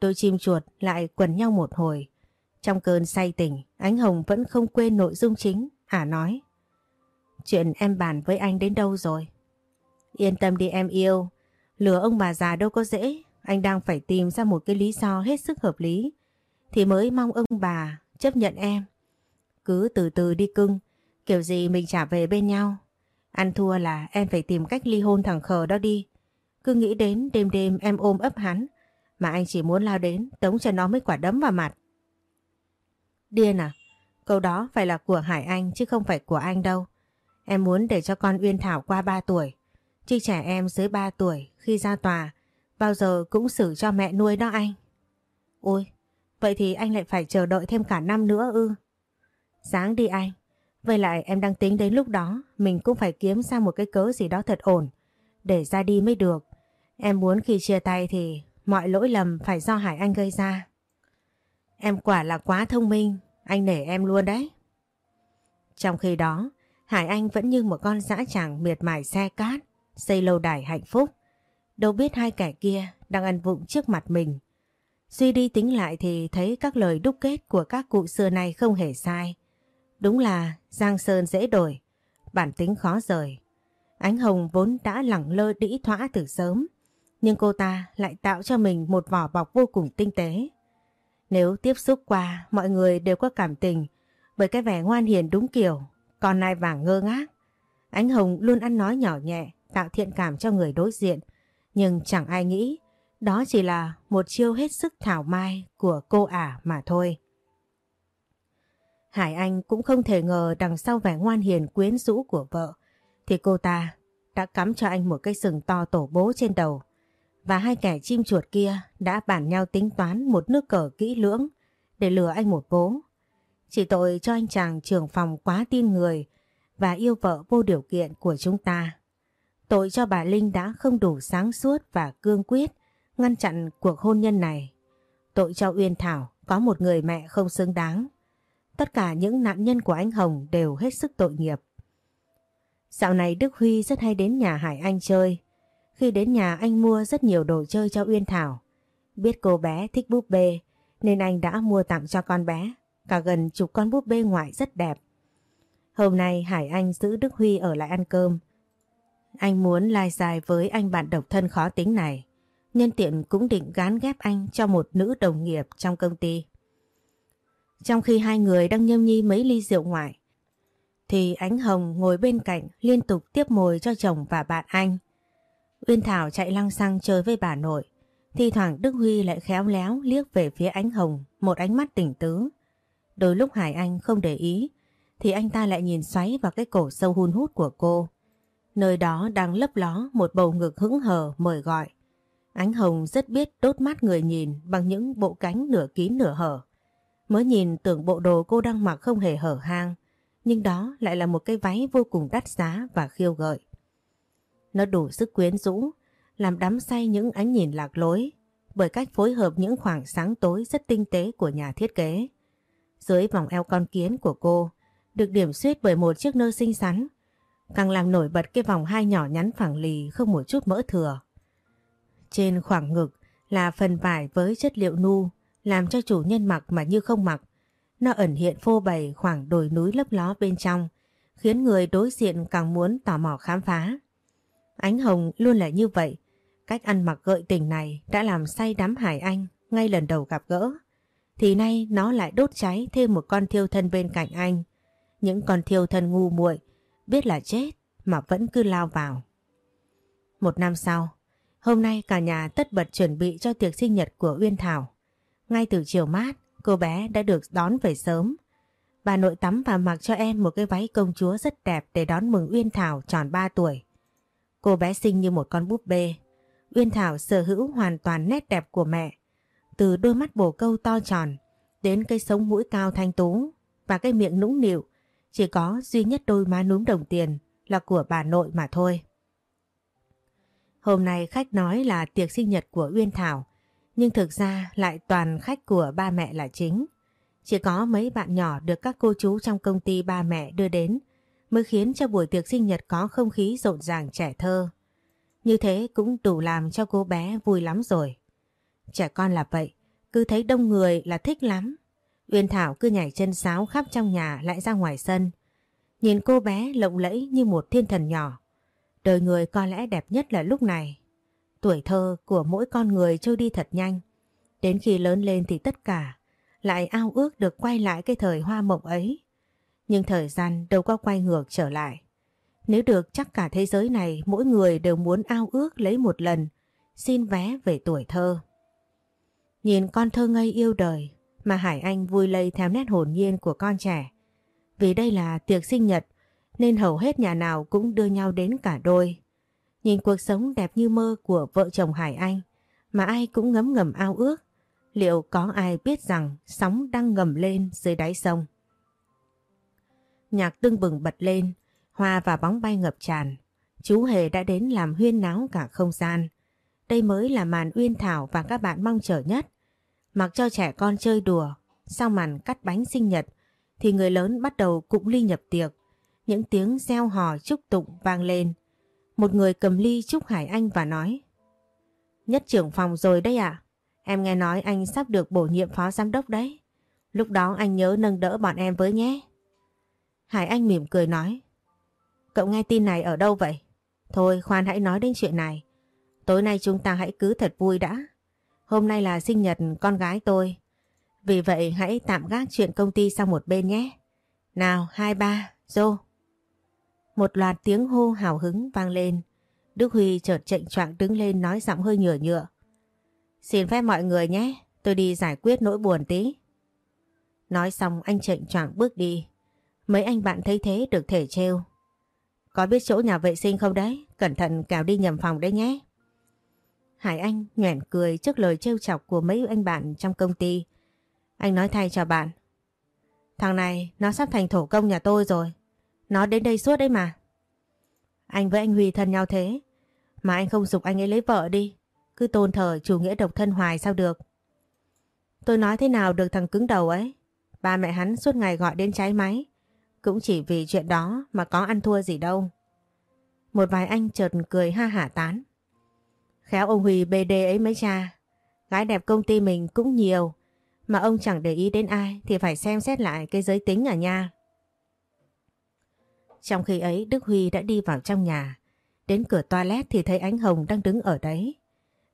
Đôi chim chuột lại quần nhau một hồi. Trong cơn say tỉnh, Ánh Hồng vẫn không quên nội dung chính. Ả nói. Chuyện em bàn với anh đến đâu rồi? Yên tâm đi em yêu. Lừa ông bà già đâu có dễ. Anh đang phải tìm ra một cái lý do hết sức hợp lý. Thì mới mong ông bà chấp nhận em. Cứ từ từ đi cưng. Kiểu gì mình trả về bên nhau. Ăn thua là em phải tìm cách ly hôn thằng khờ đó đi. Cứ nghĩ đến đêm đêm em ôm ấp hắn. Mà anh chỉ muốn lao đến tống cho nó mấy quả đấm vào mặt. Điên à? Câu đó phải là của Hải Anh chứ không phải của anh đâu. Em muốn để cho con Uyên Thảo qua 3 tuổi. Chứ trẻ em dưới 3 tuổi khi ra tòa bao giờ cũng xử cho mẹ nuôi đó anh. Ôi, vậy thì anh lại phải chờ đợi thêm cả năm nữa ư. Sáng đi anh. Với lại em đang tính đến lúc đó mình cũng phải kiếm ra một cái cớ gì đó thật ổn để ra đi mới được. Em muốn khi chia tay thì mọi lỗi lầm phải do Hải Anh gây ra. Em quả là quá thông minh, anh nể em luôn đấy. Trong khi đó, Hải Anh vẫn như một con dã chàng miệt mài xe cát, xây lâu đài hạnh phúc. Đâu biết hai kẻ kia đang ăn vụng trước mặt mình. Suy đi tính lại thì thấy các lời đúc kết của các cụ xưa này không hề sai. Đúng là Giang Sơn dễ đổi, bản tính khó rời. Ánh Hồng vốn đã lẳng lơ đĩ thỏa từ sớm, nhưng cô ta lại tạo cho mình một vỏ bọc vô cùng tinh tế. Nếu tiếp xúc qua, mọi người đều có cảm tình bởi cái vẻ ngoan hiền đúng kiểu, còn nai vàng ngơ ngác. Ánh Hồng luôn ăn nói nhỏ nhẹ, tạo thiện cảm cho người đối diện, nhưng chẳng ai nghĩ đó chỉ là một chiêu hết sức thảo mai của cô ả mà thôi. Hải Anh cũng không thể ngờ đằng sau vẻ ngoan hiền quyến rũ của vợ, thì cô ta đã cắm cho anh một cái sừng to tổ bố trên đầu, và hai kẻ chim chuột kia đã bàn nhau tính toán một nước cờ kỹ lưỡng để lừa anh một vố. Chỉ tội cho anh chàng trưởng phòng quá tin người và yêu vợ vô điều kiện của chúng ta. Tội cho bà Linh đã không đủ sáng suốt và cương quyết ngăn chặn cuộc hôn nhân này. Tội cho Uyên Thảo, có một người mẹ không xứng đáng. Tất cả những nạn nhân của anh Hồng đều hết sức tội nghiệp. Dạo này Đức Huy rất hay đến nhà Hải Anh chơi. Khi đến nhà anh mua rất nhiều đồ chơi cho Uyên Thảo. Biết cô bé thích búp bê, nên anh đã mua tặng cho con bé. Cả gần chục con búp bê ngoại rất đẹp. Hôm nay Hải Anh giữ Đức Huy ở lại ăn cơm. Anh muốn lai dài với anh bạn độc thân khó tính này. Nhân tiện cũng định gán ghép anh cho một nữ đồng nghiệp trong công ty. Trong khi hai người đang nhâm nhi mấy ly rượu ngoại, thì Ánh Hồng ngồi bên cạnh liên tục tiếp mồi cho chồng và bạn anh. Uyên Thảo chạy lăng xăng chơi với bà nội. Thi thoảng Đức Huy lại khéo léo liếc về phía ánh hồng một ánh mắt tỉnh tứ. Đôi lúc Hải Anh không để ý thì anh ta lại nhìn xoáy vào cái cổ sâu hun hút của cô. Nơi đó đang lấp ló một bầu ngực hững hờ mời gọi. Ánh hồng rất biết đốt mắt người nhìn bằng những bộ cánh nửa kín nửa hở. Mới nhìn tưởng bộ đồ cô đang mặc không hề hở hang, nhưng đó lại là một cái váy vô cùng đắt giá và khiêu gợi. Nó đủ sức quyến rũ, làm đắm say những ánh nhìn lạc lối bởi cách phối hợp những khoảng sáng tối rất tinh tế của nhà thiết kế. Dưới vòng eo con kiến của cô được điểm xuyết bởi một chiếc nơ xinh xắn, càng làm nổi bật cái vòng hai nhỏ nhắn phẳng lì không một chút mỡ thừa. Trên khoảng ngực là phần vải với chất liệu nu làm cho chủ nhân mặc mà như không mặc. Nó ẩn hiện phô bày khoảng đồi núi lấp ló bên trong, khiến người đối diện càng muốn tò mò khám phá. Ánh hồng luôn là như vậy, cách ăn mặc gợi tình này đã làm say đắm Hải Anh ngay lần đầu gặp gỡ. Thì nay nó lại đốt cháy thêm một con thiêu thân bên cạnh anh. Những con thiêu thân ngu muội biết là chết mà vẫn cứ lao vào. Một năm sau, hôm nay cả nhà tất bật chuẩn bị cho tiệc sinh nhật của Uyên Thảo. Ngay từ chiều mát, cô bé đã được đón về sớm. Bà nội tắm và mặc cho em một cái váy công chúa rất đẹp để đón mừng Uyên Thảo tròn 3 tuổi. Cô bé xinh như một con búp bê. Uyên Thảo sở hữu hoàn toàn nét đẹp của mẹ. Từ đôi mắt bồ câu to tròn đến cây sống mũi cao thanh tú và cái miệng nũng nịu chỉ có duy nhất đôi má núm đồng tiền là của bà nội mà thôi. Hôm nay khách nói là tiệc sinh nhật của Uyên Thảo nhưng thực ra lại toàn khách của ba mẹ là chính. Chỉ có mấy bạn nhỏ được các cô chú trong công ty ba mẹ đưa đến mới khiến cho buổi tiệc sinh nhật có không khí rộn ràng trẻ thơ. Như thế cũng đủ làm cho cô bé vui lắm rồi. Trẻ con là vậy, cứ thấy đông người là thích lắm. Uyên Thảo cứ nhảy chân sáo khắp trong nhà lại ra ngoài sân. Nhìn cô bé lộng lẫy như một thiên thần nhỏ. Đời người có lẽ đẹp nhất là lúc này. Tuổi thơ của mỗi con người trôi đi thật nhanh. Đến khi lớn lên thì tất cả lại ao ước được quay lại cái thời hoa mộng ấy. Nhưng thời gian đâu có quay ngược trở lại. Nếu được chắc cả thế giới này, mỗi người đều muốn ao ước lấy một lần, xin vé về tuổi thơ. Nhìn con thơ ngây yêu đời mà Hải Anh vui lây theo nét hồn nhiên của con trẻ. Vì đây là tiệc sinh nhật nên hầu hết nhà nào cũng đưa nhau đến cả đôi. Nhìn cuộc sống đẹp như mơ của vợ chồng Hải Anh mà ai cũng ngấm ngầm ao ước. Liệu có ai biết rằng sóng đang ngầm lên dưới đáy sông? Nhạc tưng bừng bật lên, hoa và bóng bay ngập tràn. Chú Hề đã đến làm huyên náo cả không gian. Đây mới là màn uyên thảo và các bạn mong chờ nhất. Mặc cho trẻ con chơi đùa, sau màn cắt bánh sinh nhật, thì người lớn bắt đầu cũng ly nhập tiệc. Những tiếng reo hò chúc tụng vang lên. Một người cầm ly chúc Hải Anh và nói Nhất trưởng phòng rồi đấy ạ. Em nghe nói anh sắp được bổ nhiệm phó giám đốc đấy. Lúc đó anh nhớ nâng đỡ bọn em với nhé. Hải Anh mỉm cười nói Cậu nghe tin này ở đâu vậy? Thôi khoan hãy nói đến chuyện này. Tối nay chúng ta hãy cứ thật vui đã. Hôm nay là sinh nhật con gái tôi. Vì vậy hãy tạm gác chuyện công ty sang một bên nhé. Nào, hai ba, dô. Một loạt tiếng hô hào hứng vang lên. Đức Huy chợt chạy choạng đứng lên nói giọng hơi nhựa nhựa. Xin phép mọi người nhé, tôi đi giải quyết nỗi buồn tí. Nói xong anh chạy choạng bước đi. Mấy anh bạn thấy thế được thể trêu. Có biết chỗ nhà vệ sinh không đấy? Cẩn thận cào đi nhầm phòng đấy nhé. Hải Anh nhoẻn cười trước lời trêu chọc của mấy anh bạn trong công ty. Anh nói thay cho bạn. Thằng này nó sắp thành thổ công nhà tôi rồi. Nó đến đây suốt đấy mà. Anh với anh Huy thân nhau thế. Mà anh không dục anh ấy lấy vợ đi. Cứ tôn thờ chủ nghĩa độc thân hoài sao được. Tôi nói thế nào được thằng cứng đầu ấy. Ba mẹ hắn suốt ngày gọi đến trái máy. Cũng chỉ vì chuyện đó mà có ăn thua gì đâu. Một vài anh chợt cười ha hả tán. Khéo ông Huy BD ấy mấy cha. Gái đẹp công ty mình cũng nhiều. Mà ông chẳng để ý đến ai thì phải xem xét lại cái giới tính ở nha. Trong khi ấy Đức Huy đã đi vào trong nhà. Đến cửa toilet thì thấy ánh hồng đang đứng ở đấy.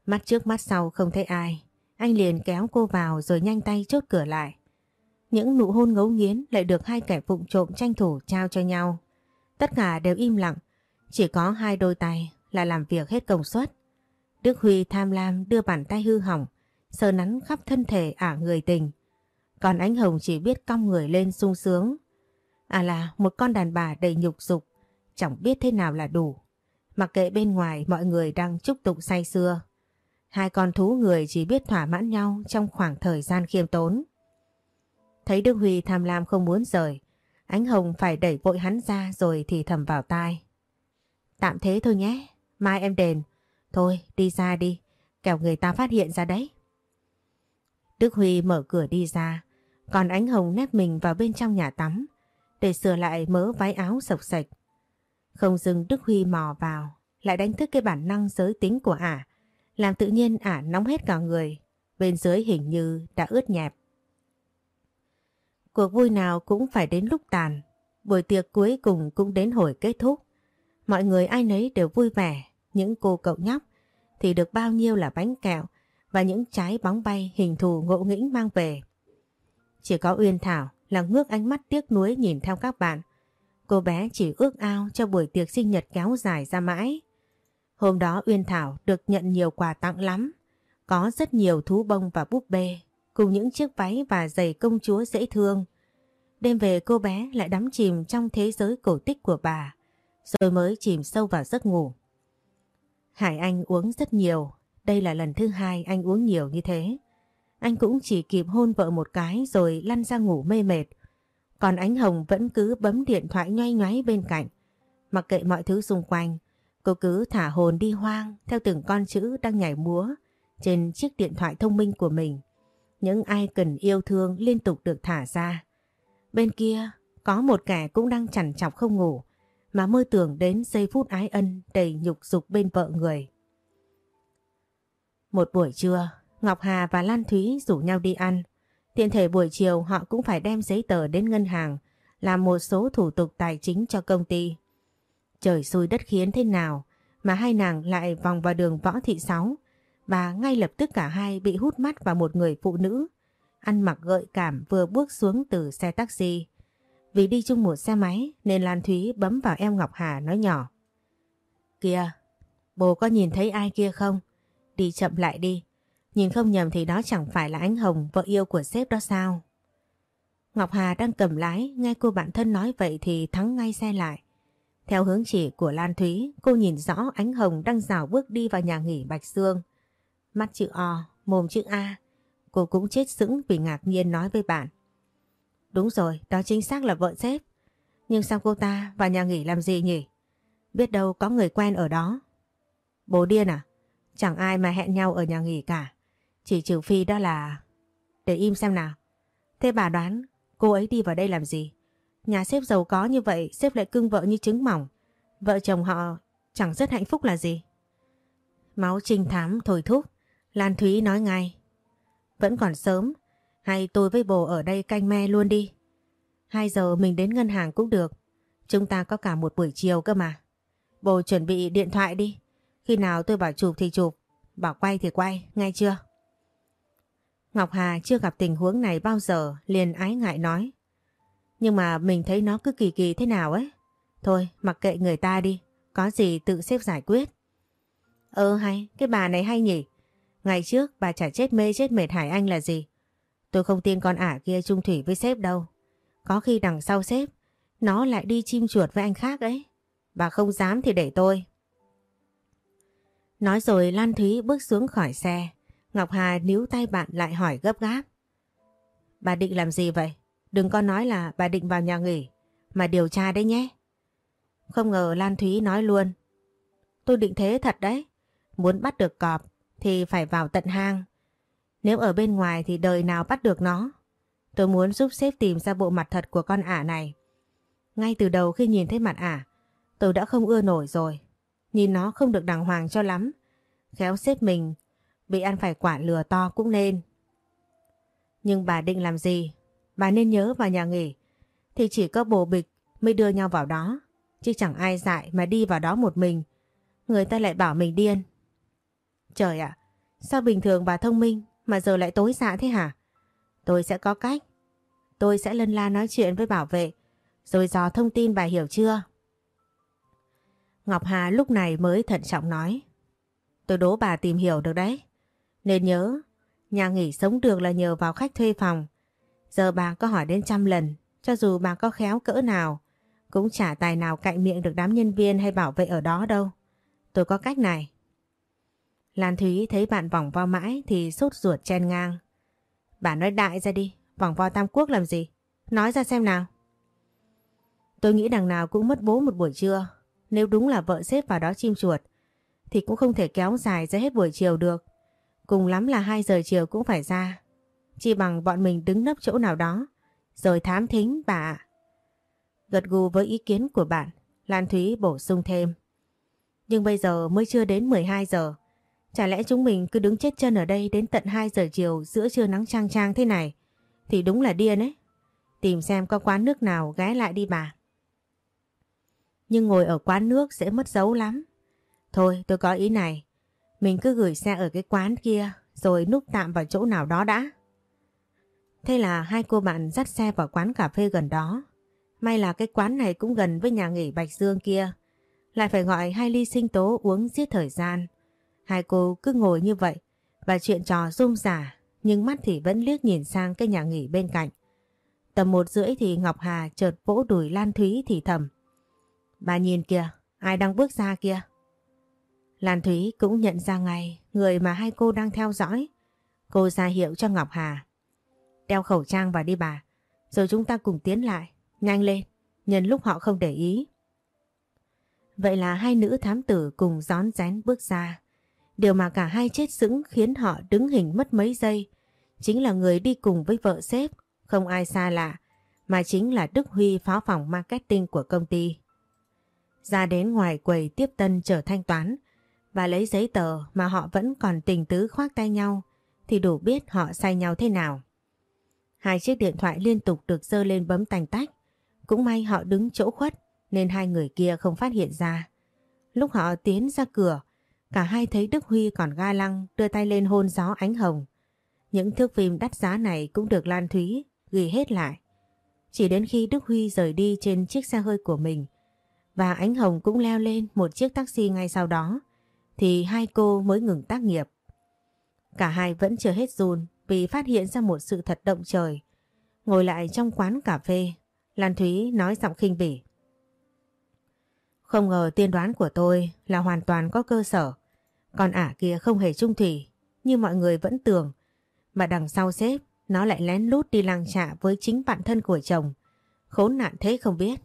Mắt trước mắt sau không thấy ai. Anh liền kéo cô vào rồi nhanh tay chốt cửa lại. Những nụ hôn ngấu nghiến lại được hai kẻ vụng trộm tranh thủ trao cho nhau. Tất cả đều im lặng. Chỉ có hai đôi tay là làm việc hết công suất. Đức Huy tham lam đưa bàn tay hư hỏng, sờ nắn khắp thân thể ả người tình. Còn ánh hồng chỉ biết cong người lên sung sướng. À là một con đàn bà đầy nhục dục, chẳng biết thế nào là đủ. Mặc kệ bên ngoài mọi người đang chúc tụng say xưa. Hai con thú người chỉ biết thỏa mãn nhau trong khoảng thời gian khiêm tốn. Thấy Đức Huy tham lam không muốn rời, Ánh Hồng phải đẩy vội hắn ra rồi thì thầm vào tai. Tạm thế thôi nhé, mai em đền. Thôi đi ra đi, kẻo người ta phát hiện ra đấy. Đức Huy mở cửa đi ra, còn Ánh Hồng nép mình vào bên trong nhà tắm để sửa lại mớ váy áo sộc sạch. Không dừng Đức Huy mò vào, lại đánh thức cái bản năng giới tính của ả, làm tự nhiên ả nóng hết cả người, bên dưới hình như đã ướt nhẹp. Cuộc vui nào cũng phải đến lúc tàn, buổi tiệc cuối cùng cũng đến hồi kết thúc. Mọi người ai nấy đều vui vẻ, những cô cậu nhóc thì được bao nhiêu là bánh kẹo và những trái bóng bay hình thù ngộ nghĩnh mang về. Chỉ có Uyên Thảo là ngước ánh mắt tiếc nuối nhìn theo các bạn. Cô bé chỉ ước ao cho buổi tiệc sinh nhật kéo dài ra mãi. Hôm đó Uyên Thảo được nhận nhiều quà tặng lắm. Có rất nhiều thú bông và búp bê cùng những chiếc váy và giày công chúa dễ thương. Đêm về cô bé lại đắm chìm trong thế giới cổ tích của bà, rồi mới chìm sâu vào giấc ngủ. Hải Anh uống rất nhiều, đây là lần thứ hai anh uống nhiều như thế. Anh cũng chỉ kịp hôn vợ một cái rồi lăn ra ngủ mê mệt. Còn ánh hồng vẫn cứ bấm điện thoại nhoay nhoáy bên cạnh. Mặc kệ mọi thứ xung quanh, cô cứ thả hồn đi hoang theo từng con chữ đang nhảy múa trên chiếc điện thoại thông minh của mình. Những ai cần yêu thương liên tục được thả ra. Bên kia, có một kẻ cũng đang chằn chọc không ngủ, mà mơ tưởng đến giây phút ái ân đầy nhục dục bên vợ người. Một buổi trưa, Ngọc Hà và Lan Thúy rủ nhau đi ăn. Tiện thể buổi chiều họ cũng phải đem giấy tờ đến ngân hàng, làm một số thủ tục tài chính cho công ty. Trời xui đất khiến thế nào mà hai nàng lại vòng vào đường Võ Thị Sáu và ngay lập tức cả hai bị hút mắt vào một người phụ nữ ăn mặc gợi cảm vừa bước xuống từ xe taxi. Vì đi chung một xe máy nên Lan Thúy bấm vào em Ngọc Hà nói nhỏ. Kìa, bố có nhìn thấy ai kia không? Đi chậm lại đi. Nhìn không nhầm thì đó chẳng phải là ánh Hồng vợ yêu của sếp đó sao? Ngọc Hà đang cầm lái, nghe cô bạn thân nói vậy thì thắng ngay xe lại. Theo hướng chỉ của Lan Thúy, cô nhìn rõ ánh Hồng đang rào bước đi vào nhà nghỉ Bạch dương Mắt chữ O, mồm chữ A, Cô cũng chết sững vì ngạc nhiên nói với bạn. Đúng rồi, đó chính xác là vợ sếp. Nhưng sao cô ta vào nhà nghỉ làm gì nhỉ? Biết đâu có người quen ở đó. Bố điên à? Chẳng ai mà hẹn nhau ở nhà nghỉ cả. Chỉ trừ phi đó là... Để im xem nào. Thế bà đoán cô ấy đi vào đây làm gì? Nhà sếp giàu có như vậy sếp lại cưng vợ như trứng mỏng. Vợ chồng họ chẳng rất hạnh phúc là gì? Máu trinh thám thổi thúc. Lan Thúy nói ngay. Vẫn còn sớm, hay tôi với bồ ở đây canh me luôn đi. 2 giờ mình đến ngân hàng cũng được. Chúng ta có cả một buổi chiều cơ mà. Bồ chuẩn bị điện thoại đi. Khi nào tôi bảo chụp thì chụp, bảo quay thì quay, nghe chưa? Ngọc Hà chưa gặp tình huống này bao giờ, liền ái ngại nói. Nhưng mà mình thấy nó cứ kỳ kỳ thế nào ấy. Thôi, mặc kệ người ta đi, có gì tự xếp giải quyết. Ờ hay, cái bà này hay nhỉ? Ngày trước bà chả chết mê chết mệt Hải Anh là gì. Tôi không tin con ả kia chung thủy với sếp đâu. Có khi đằng sau sếp, nó lại đi chim chuột với anh khác ấy. Bà không dám thì để tôi. Nói rồi Lan Thúy bước xuống khỏi xe. Ngọc Hà níu tay bạn lại hỏi gấp gáp. Bà định làm gì vậy? Đừng có nói là bà định vào nhà nghỉ, mà điều tra đấy nhé. Không ngờ Lan Thúy nói luôn. Tôi định thế thật đấy. Muốn bắt được cọp thì phải vào tận hang. Nếu ở bên ngoài thì đời nào bắt được nó. Tôi muốn giúp sếp tìm ra bộ mặt thật của con ả này. Ngay từ đầu khi nhìn thấy mặt ả, tôi đã không ưa nổi rồi. Nhìn nó không được đàng hoàng cho lắm. Khéo sếp mình, bị ăn phải quả lừa to cũng nên. Nhưng bà định làm gì? Bà nên nhớ vào nhà nghỉ. Thì chỉ có bồ bịch mới đưa nhau vào đó. Chứ chẳng ai dại mà đi vào đó một mình. Người ta lại bảo mình điên. Trời ạ, sao bình thường bà thông minh mà giờ lại tối dạ thế hả? Tôi sẽ có cách. Tôi sẽ lân la nói chuyện với bảo vệ, rồi dò thông tin bà hiểu chưa? Ngọc Hà lúc này mới thận trọng nói. tôi đố bà tìm hiểu được đấy. Nên nhớ, nhà nghỉ sống được là nhờ vào khách thuê phòng. Giờ bà có hỏi đến trăm lần, cho dù bà có khéo cỡ nào, cũng chả tài nào cạnh miệng được đám nhân viên hay bảo vệ ở đó đâu. Tôi có cách này. Lan Thúy thấy bạn vòng vo mãi thì sốt ruột chen ngang. Bà nói đại ra đi, vòng vo Tam Quốc làm gì? Nói ra xem nào. Tôi nghĩ đằng nào cũng mất bố một buổi trưa. Nếu đúng là vợ xếp vào đó chim chuột, thì cũng không thể kéo dài ra hết buổi chiều được. Cùng lắm là 2 giờ chiều cũng phải ra. Chỉ bằng bọn mình đứng nấp chỗ nào đó, rồi thám thính bà. Gật gù với ý kiến của bạn, Lan Thúy bổ sung thêm. Nhưng bây giờ mới chưa đến 12 giờ. Chả lẽ chúng mình cứ đứng chết chân ở đây đến tận 2 giờ chiều giữa trưa nắng trang trang thế này? Thì đúng là điên ấy. Tìm xem có quán nước nào ghé lại đi bà. Nhưng ngồi ở quán nước sẽ mất dấu lắm. Thôi tôi có ý này. Mình cứ gửi xe ở cái quán kia rồi núp tạm vào chỗ nào đó đã. Thế là hai cô bạn dắt xe vào quán cà phê gần đó. May là cái quán này cũng gần với nhà nghỉ Bạch Dương kia. Lại phải gọi hai ly sinh tố uống giết thời gian. Hai cô cứ ngồi như vậy và chuyện trò rung rả nhưng mắt thì vẫn liếc nhìn sang cái nhà nghỉ bên cạnh. Tầm một rưỡi thì Ngọc Hà chợt vỗ đùi Lan Thúy thì thầm. Bà nhìn kìa, ai đang bước ra kia? Lan Thúy cũng nhận ra ngay người mà hai cô đang theo dõi. Cô ra hiệu cho Ngọc Hà. Đeo khẩu trang vào đi bà, rồi chúng ta cùng tiến lại. Nhanh lên, nhân lúc họ không để ý. Vậy là hai nữ thám tử cùng gión rén bước ra. Điều mà cả hai chết sững khiến họ đứng hình mất mấy giây. Chính là người đi cùng với vợ sếp, không ai xa lạ, mà chính là Đức Huy phó phòng marketing của công ty. Ra đến ngoài quầy tiếp tân chờ thanh toán và lấy giấy tờ mà họ vẫn còn tình tứ khoác tay nhau thì đủ biết họ say nhau thế nào. Hai chiếc điện thoại liên tục được dơ lên bấm tành tách. Cũng may họ đứng chỗ khuất nên hai người kia không phát hiện ra. Lúc họ tiến ra cửa, cả hai thấy Đức Huy còn ga lăng đưa tay lên hôn gió ánh hồng. Những thước phim đắt giá này cũng được Lan Thúy ghi hết lại. Chỉ đến khi Đức Huy rời đi trên chiếc xe hơi của mình và ánh hồng cũng leo lên một chiếc taxi ngay sau đó thì hai cô mới ngừng tác nghiệp. Cả hai vẫn chưa hết run vì phát hiện ra một sự thật động trời. Ngồi lại trong quán cà phê, Lan Thúy nói giọng khinh bỉ. Không ngờ tiên đoán của tôi là hoàn toàn có cơ sở. Còn ả kia không hề trung thủy như mọi người vẫn tưởng. Mà đằng sau xếp nó lại lén lút đi lang trạ với chính bạn thân của chồng. Khốn nạn thế không biết.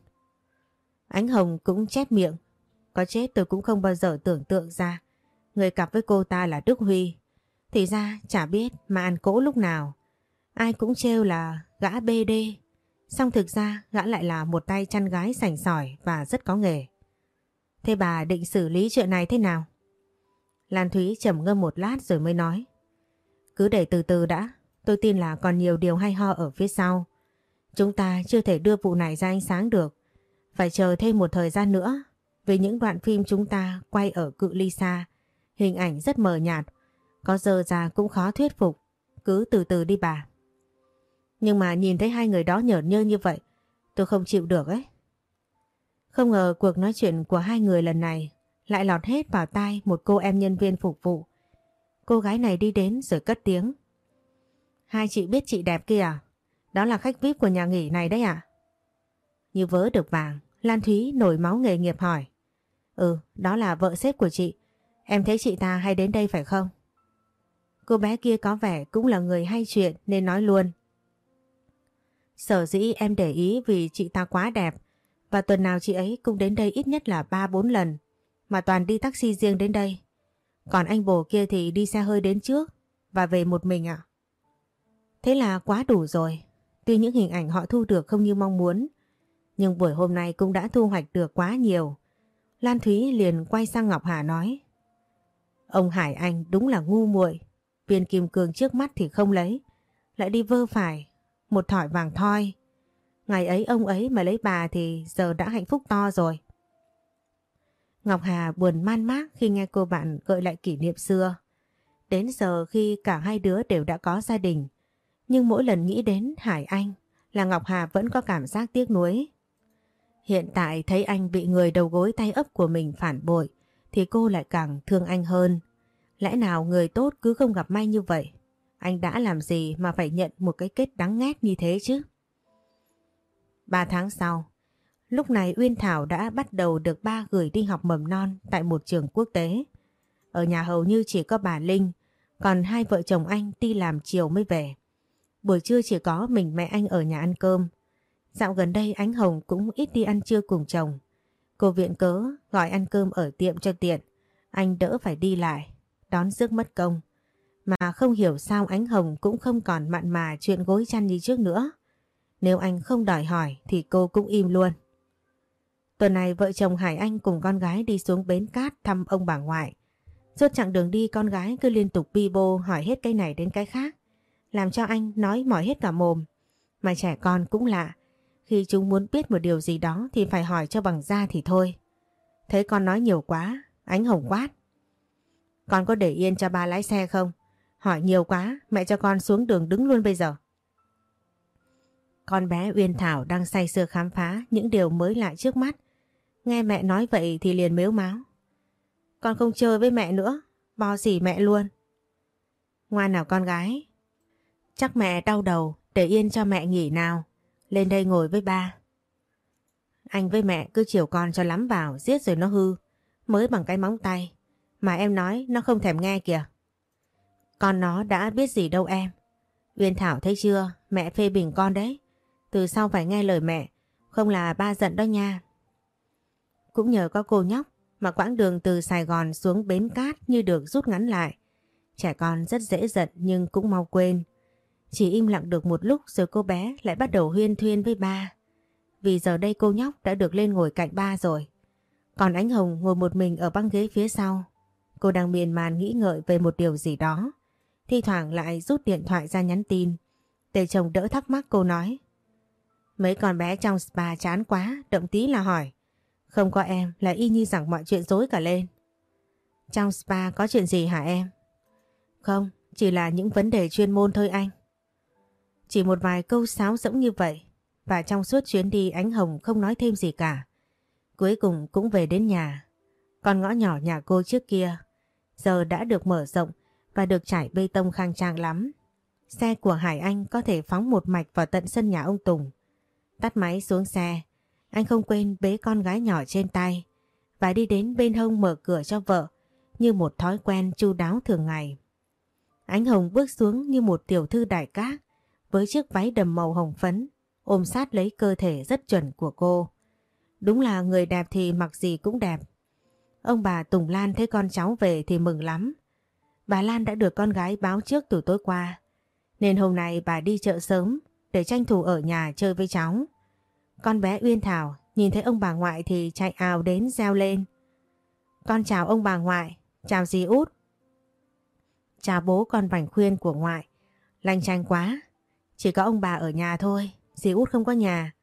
Ánh Hồng cũng chép miệng. Có chết tôi cũng không bao giờ tưởng tượng ra. Người cặp với cô ta là Đức Huy. Thì ra chả biết mà ăn cỗ lúc nào. Ai cũng trêu là gã BD. Xong thực ra gã lại là một tay chăn gái sành sỏi và rất có nghề. Thế bà định xử lý chuyện này thế nào? Lan Thúy trầm ngâm một lát rồi mới nói. Cứ để từ từ đã, tôi tin là còn nhiều điều hay ho ở phía sau. Chúng ta chưa thể đưa vụ này ra ánh sáng được. Phải chờ thêm một thời gian nữa. Vì những đoạn phim chúng ta quay ở cự ly xa, hình ảnh rất mờ nhạt. Có giờ ra cũng khó thuyết phục. Cứ từ từ đi bà. Nhưng mà nhìn thấy hai người đó nhởn nhơ như vậy, tôi không chịu được ấy. Không ngờ cuộc nói chuyện của hai người lần này lại lọt hết vào tai một cô em nhân viên phục vụ. Cô gái này đi đến rồi cất tiếng. Hai chị biết chị đẹp kia à? Đó là khách VIP của nhà nghỉ này đấy à? Như vớ được vàng, Lan Thúy nổi máu nghề nghiệp hỏi. Ừ, đó là vợ sếp của chị. Em thấy chị ta hay đến đây phải không? Cô bé kia có vẻ cũng là người hay chuyện nên nói luôn. Sở dĩ em để ý vì chị ta quá đẹp và tuần nào chị ấy cũng đến đây ít nhất là 3-4 lần mà toàn đi taxi riêng đến đây. Còn anh bồ kia thì đi xe hơi đến trước và về một mình ạ. Thế là quá đủ rồi. Tuy những hình ảnh họ thu được không như mong muốn nhưng buổi hôm nay cũng đã thu hoạch được quá nhiều. Lan Thúy liền quay sang Ngọc Hà nói Ông Hải Anh đúng là ngu muội Viên kim cương trước mắt thì không lấy Lại đi vơ phải Một thỏi vàng thoi Ngày ấy ông ấy mà lấy bà thì giờ đã hạnh phúc to rồi. Ngọc Hà buồn man mác khi nghe cô bạn gợi lại kỷ niệm xưa. Đến giờ khi cả hai đứa đều đã có gia đình, nhưng mỗi lần nghĩ đến Hải Anh là Ngọc Hà vẫn có cảm giác tiếc nuối. Hiện tại thấy anh bị người đầu gối tay ấp của mình phản bội thì cô lại càng thương anh hơn. Lẽ nào người tốt cứ không gặp may như vậy? Anh đã làm gì mà phải nhận một cái kết đắng ngát như thế chứ? Ba tháng sau, lúc này Uyên Thảo đã bắt đầu được ba gửi đi học mầm non tại một trường quốc tế. Ở nhà hầu như chỉ có bà Linh, còn hai vợ chồng anh đi làm chiều mới về. Buổi trưa chỉ có mình mẹ anh ở nhà ăn cơm. Dạo gần đây Ánh Hồng cũng ít đi ăn trưa cùng chồng. Cô viện cớ gọi ăn cơm ở tiệm cho tiện. Anh đỡ phải đi lại, đón rước mất công. Mà không hiểu sao Ánh Hồng cũng không còn mặn mà chuyện gối chăn như trước nữa. Nếu anh không đòi hỏi thì cô cũng im luôn. Tuần này vợ chồng Hải Anh cùng con gái đi xuống bến cát thăm ông bà ngoại. Suốt chặng đường đi con gái cứ liên tục bi bô hỏi hết cái này đến cái khác. Làm cho anh nói mỏi hết cả mồm. Mà trẻ con cũng lạ. Khi chúng muốn biết một điều gì đó thì phải hỏi cho bằng ra thì thôi. Thấy con nói nhiều quá, ánh hồng quát. Con có để yên cho ba lái xe không? Hỏi nhiều quá, mẹ cho con xuống đường đứng luôn bây giờ. Con bé Uyên Thảo đang say sưa khám phá những điều mới lạ trước mắt. Nghe mẹ nói vậy thì liền mếu máu. Con không chơi với mẹ nữa, bo xỉ mẹ luôn. Ngoan nào con gái. Chắc mẹ đau đầu, để yên cho mẹ nghỉ nào. Lên đây ngồi với ba. Anh với mẹ cứ chiều con cho lắm vào, giết rồi nó hư. Mới bằng cái móng tay. Mà em nói nó không thèm nghe kìa. Con nó đã biết gì đâu em. Uyên Thảo thấy chưa, mẹ phê bình con đấy. Từ sau phải nghe lời mẹ, không là ba giận đó nha. Cũng nhờ có cô nhóc mà quãng đường từ Sài Gòn xuống bến cát như được rút ngắn lại. Trẻ con rất dễ giận nhưng cũng mau quên. Chỉ im lặng được một lúc rồi cô bé lại bắt đầu huyên thuyên với ba. Vì giờ đây cô nhóc đã được lên ngồi cạnh ba rồi. Còn ánh Hồng ngồi một mình ở băng ghế phía sau. Cô đang miền màn nghĩ ngợi về một điều gì đó. Thi thoảng lại rút điện thoại ra nhắn tin. Để chồng đỡ thắc mắc cô nói. Mấy con bé trong spa chán quá, động tí là hỏi. Không có em là y như rằng mọi chuyện dối cả lên. Trong spa có chuyện gì hả em? Không, chỉ là những vấn đề chuyên môn thôi anh. Chỉ một vài câu sáo rỗng như vậy và trong suốt chuyến đi ánh hồng không nói thêm gì cả. Cuối cùng cũng về đến nhà. Con ngõ nhỏ nhà cô trước kia giờ đã được mở rộng và được trải bê tông khang trang lắm. Xe của Hải Anh có thể phóng một mạch vào tận sân nhà ông Tùng. Tắt máy xuống xe, anh không quên bế con gái nhỏ trên tay và đi đến bên hông mở cửa cho vợ như một thói quen chu đáo thường ngày. Ánh Hồng bước xuống như một tiểu thư đại cát với chiếc váy đầm màu hồng phấn ôm sát lấy cơ thể rất chuẩn của cô. Đúng là người đẹp thì mặc gì cũng đẹp. Ông bà Tùng Lan thấy con cháu về thì mừng lắm. Bà Lan đã được con gái báo trước từ tối qua. Nên hôm nay bà đi chợ sớm để tranh thủ ở nhà chơi với cháu. Con bé Uyên Thảo nhìn thấy ông bà ngoại thì chạy ào đến reo lên. Con chào ông bà ngoại, chào dì út. Chào bố con vành khuyên của ngoại. Lành tranh quá, chỉ có ông bà ở nhà thôi, dì út không có nhà.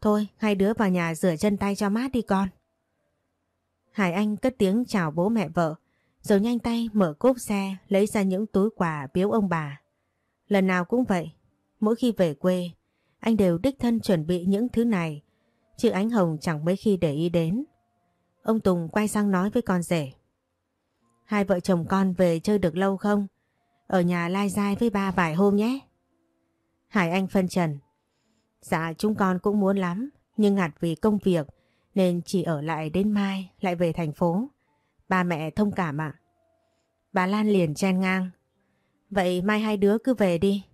Thôi, hai đứa vào nhà rửa chân tay cho mát đi con. Hải Anh cất tiếng chào bố mẹ vợ, rồi nhanh tay mở cốp xe lấy ra những túi quà biếu ông bà. Lần nào cũng vậy, mỗi khi về quê, anh đều đích thân chuẩn bị những thứ này, chứ ánh hồng chẳng mấy khi để ý đến. Ông Tùng quay sang nói với con rể. Hai vợ chồng con về chơi được lâu không? Ở nhà lai dai với ba vài hôm nhé. Hải Anh phân trần. Dạ chúng con cũng muốn lắm, nhưng ngặt vì công việc nên chỉ ở lại đến mai lại về thành phố. Ba mẹ thông cảm ạ. Bà Lan liền chen ngang. Vậy mai hai đứa cứ về đi.